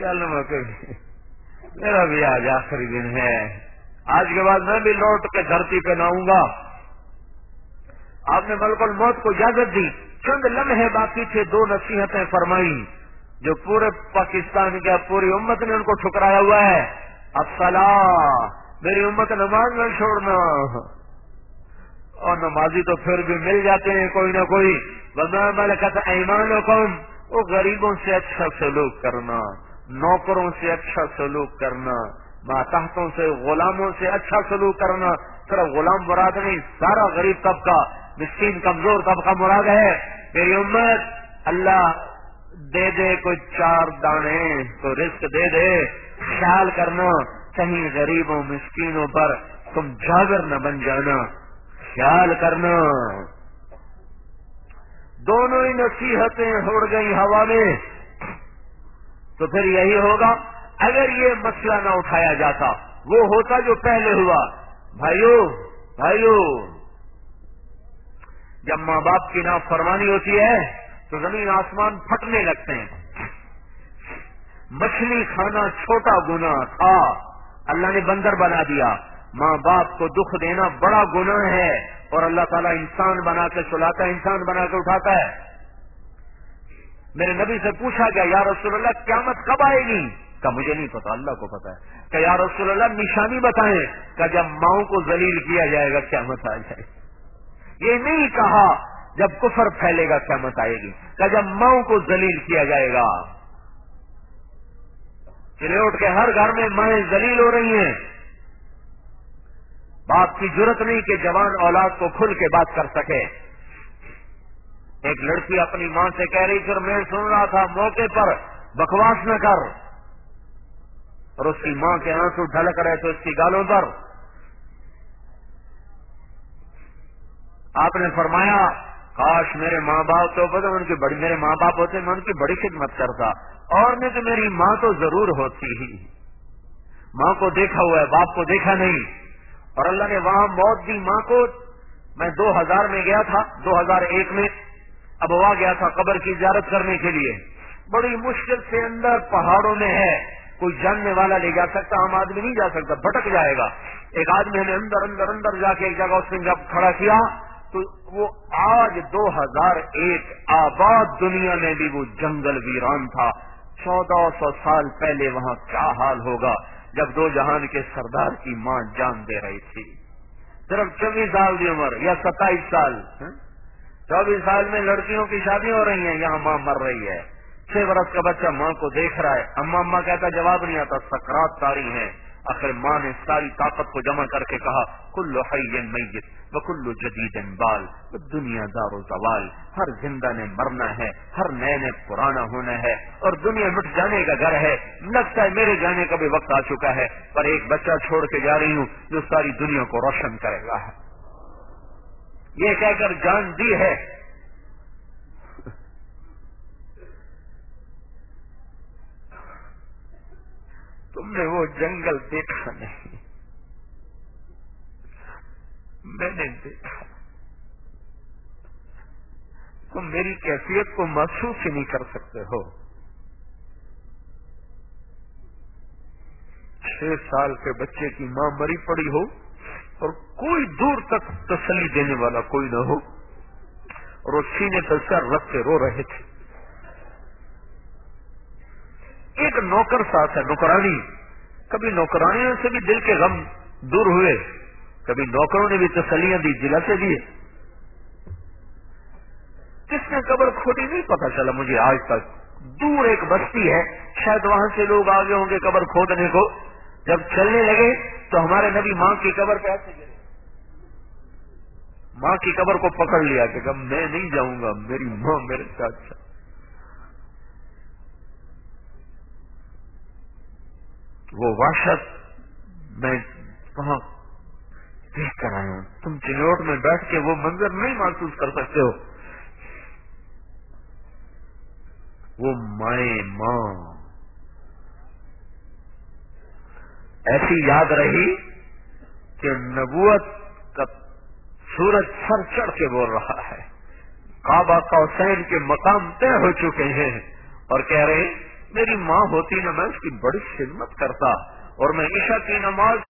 گل مک گئی میرا بھی آج آخری دن ہے آج کے بعد میں بھی لوٹ کے دھرتی پہ نہ آؤں گا آپ نے بالکل موت کو اجازت دی چند لمحے باقی تھے دو نصیحتیں فرمائی جو پورے پاکستان کے پوری امت نے ان کو ٹھکرایا ہوا ہے اب میری امت نماز نہ چھوڑنا اور نمازی تو پھر بھی مل جاتے ہیں کوئی نہ کوئی میں کہتا ایمان حکم وہ غریبوں سے اچھا سلوک کرنا، نوکروں سے اچھا سلوک کرنا، ماتحتوں سے، غلاموں سے اچھا سلوک کرنا۔ صرف غلام مراد نہیں، سارا غریب طبقہ، مسکین، کمزور طبقہ مراد ہے۔ میری امت، اللہ دے دے، کوئی چار دانے تو رسک دے دے۔ خیال کرنا، کہیں غریبوں، مسکینوں پر تم جاگر نہ بن جانا۔ خیال کرنا۔ دونوں ہی نصیحتیں اڑ گئی ہوا میں۔ تو پھر یہی ہوگا، اگر یہ مسئلہ نہ اٹھایا جاتا، وہ ہوتا جو پہلے ہوا۔ بھائیو بھائیو، جب ماں باپ کی نام فرمانی ہوتی ہے، تو زمین آسمان پھٹنے لگتے ہیں۔ مچھلی کھانا چھوٹا گنا تھا۔ اللہ نے بندر بنا دیا۔ ماں باپ کو دکھ دینا بڑا گنا ہے۔ اور اللہ تعالیٰ انسان بنا کے چلاتا ہے، انسان بنا کے اٹھاتا ہے۔ میرے نبی سے پوچھا گیا، یا رسول اللہ، قیامت کب آئے گی؟ کا مجھے نہیں پتا، اللہ کو پتا ہے۔ کہ یا رسول اللہ، نشانی بتائیں۔ کہ جب ماؤں کو ذلیل کیا جائے گا کیا مت آ جائے یہ نہیں کہا جب کفر پھیلے گا کیا مت آئے گی۔ کہ جب ماؤں کو ذلیل کیا جائے گا۔ چلے، اٹھ کے ہر گھر میں مائیں ذلیل ہو رہی ہیں۔ باپ کی ضرورت نہیں کہ جوان اولاد کو کھل کے بات کر سکے۔ ایک لڑکی اپنی ماں سے کہہ رہی، پھر میں سن رہا تھا موقع پر بکواس نہ کر۔ اور اس کی ماں کے آنسو ڈھلک رہے تو اس کی گالوں پر۔ آپ نے فرمایا، کاش میرے ماں باپ تو ان کی بڑی، میرے ماں باپ ہوتے، میں ان کی بڑی خدمت کرتا۔ اور میں تو، میری ماں تو ضرور ہوتی ہی۔ ماں کو دیکھا ہوا ہے، باپ کو دیکھا نہیں۔ اور اللہ نے وہاں موت دی ماں کو۔ میں دو ہزار میں گیا تھا، دو ہزار ایک میں۔ اب وہاں گیا تھا قبر کی زیارت کرنے کے لیے۔ بڑی مشکل سے اندر پہاڑوں میں ہے۔ کوئی جاننے والا لے جا سکتا، عام آدمی نہیں جا سکتا، بھٹک جائے گا۔ ایک آدمی نے اندر اندر اندر جا کے ایک جگہ اس نے جب کھڑا کیا، تو وہ آج دو ہزار ایک آباد دنیا میں بھی وہ جنگل ویران تھا۔ چودہ سو سال پہلے وہاں کیا حال ہوگا؟ جب دو جہان کے سردار کی ماں جان دے رہی تھی۔ صرف چوبیس سال کی عمر یا ستائیس سال۔ ہاں؟ چوبیس سال میں لڑکیوں کی شادی ہو رہی ہیں، یہاں ماں مر رہی ہے۔ چھ برس کا بچہ ماں کو دیکھ رہا ہے۔ اما اما کہتا جواب نہیں آتا، سکرات تاری ہے آخر ماں نے ساری طاقت کو جمع کر کے کہا کلو حی میت و کلو جدید بال دنیا دار و زوال، ہر زندہ نے مرنا ہے، ہر نئے نے پرانا ہونا ہے اور دنیا مٹ جانے کا گھر ہے۔ لگتا ہے میرے جانے کا بھی وقت آ چکا ہے، پر ایک بچہ چھوڑ کے جا رہی ہوں جو ساری دنیا کو روشن کرے گا۔ یہ کہہ کر جان دی ہے تم نے وہ جنگل دیکھا نہیں۔ میں نے دیکھا۔ تم میری کیفیت کو محسوس ہی نہیں کر سکتے ہو۔ چھ سال کے بچے کی ماں مری پڑی ہو اور کوئی دور تک تسلی دینے والا کوئی نہ ہو۔ اور وہ سینے پر سر رکھ کے رو رہے تھے۔ ایک نوکر ساتھ ہے، نوکرانی۔ کبھی نوکرانیوں سے بھی دل کے غم دور ہوئے، کبھی نوکروں نے بھی تسلیاں دی دلا دیے کس نے قبر کھوٹی نہیں پتا چلا مجھے آج تک؟ دور ایک بستی ہے، شاید وہاں سے لوگ آگے ہوں گے قبر کھودنے کو۔ جب چلنے لگے تو ہمارے نبی ماں کی قبر پہ ایسے گرے ماں کی قبر کو پکڑ لیا کہ میں نہیں جاؤں گا، میری ماں میرے ساتھ۔ وہ واشت میں کہاں دیکھ کر آیا ہوں۔ تم چنوٹ میں بیٹھ کے وہ منظر نہیں محسوس کر سکتے ہو۔ وہ مائیں ماں۔ ایسی یاد رہی کہ نبوت کا سورج سر چڑھ کے بول رہا ہے۔ کعبہ کا حسین کے مقام طے ہو چکے ہیں اور کہہ رہے میری ماں ہوتی نا میں اس کی بڑی خدمت کرتا اور میں عشا کی نماز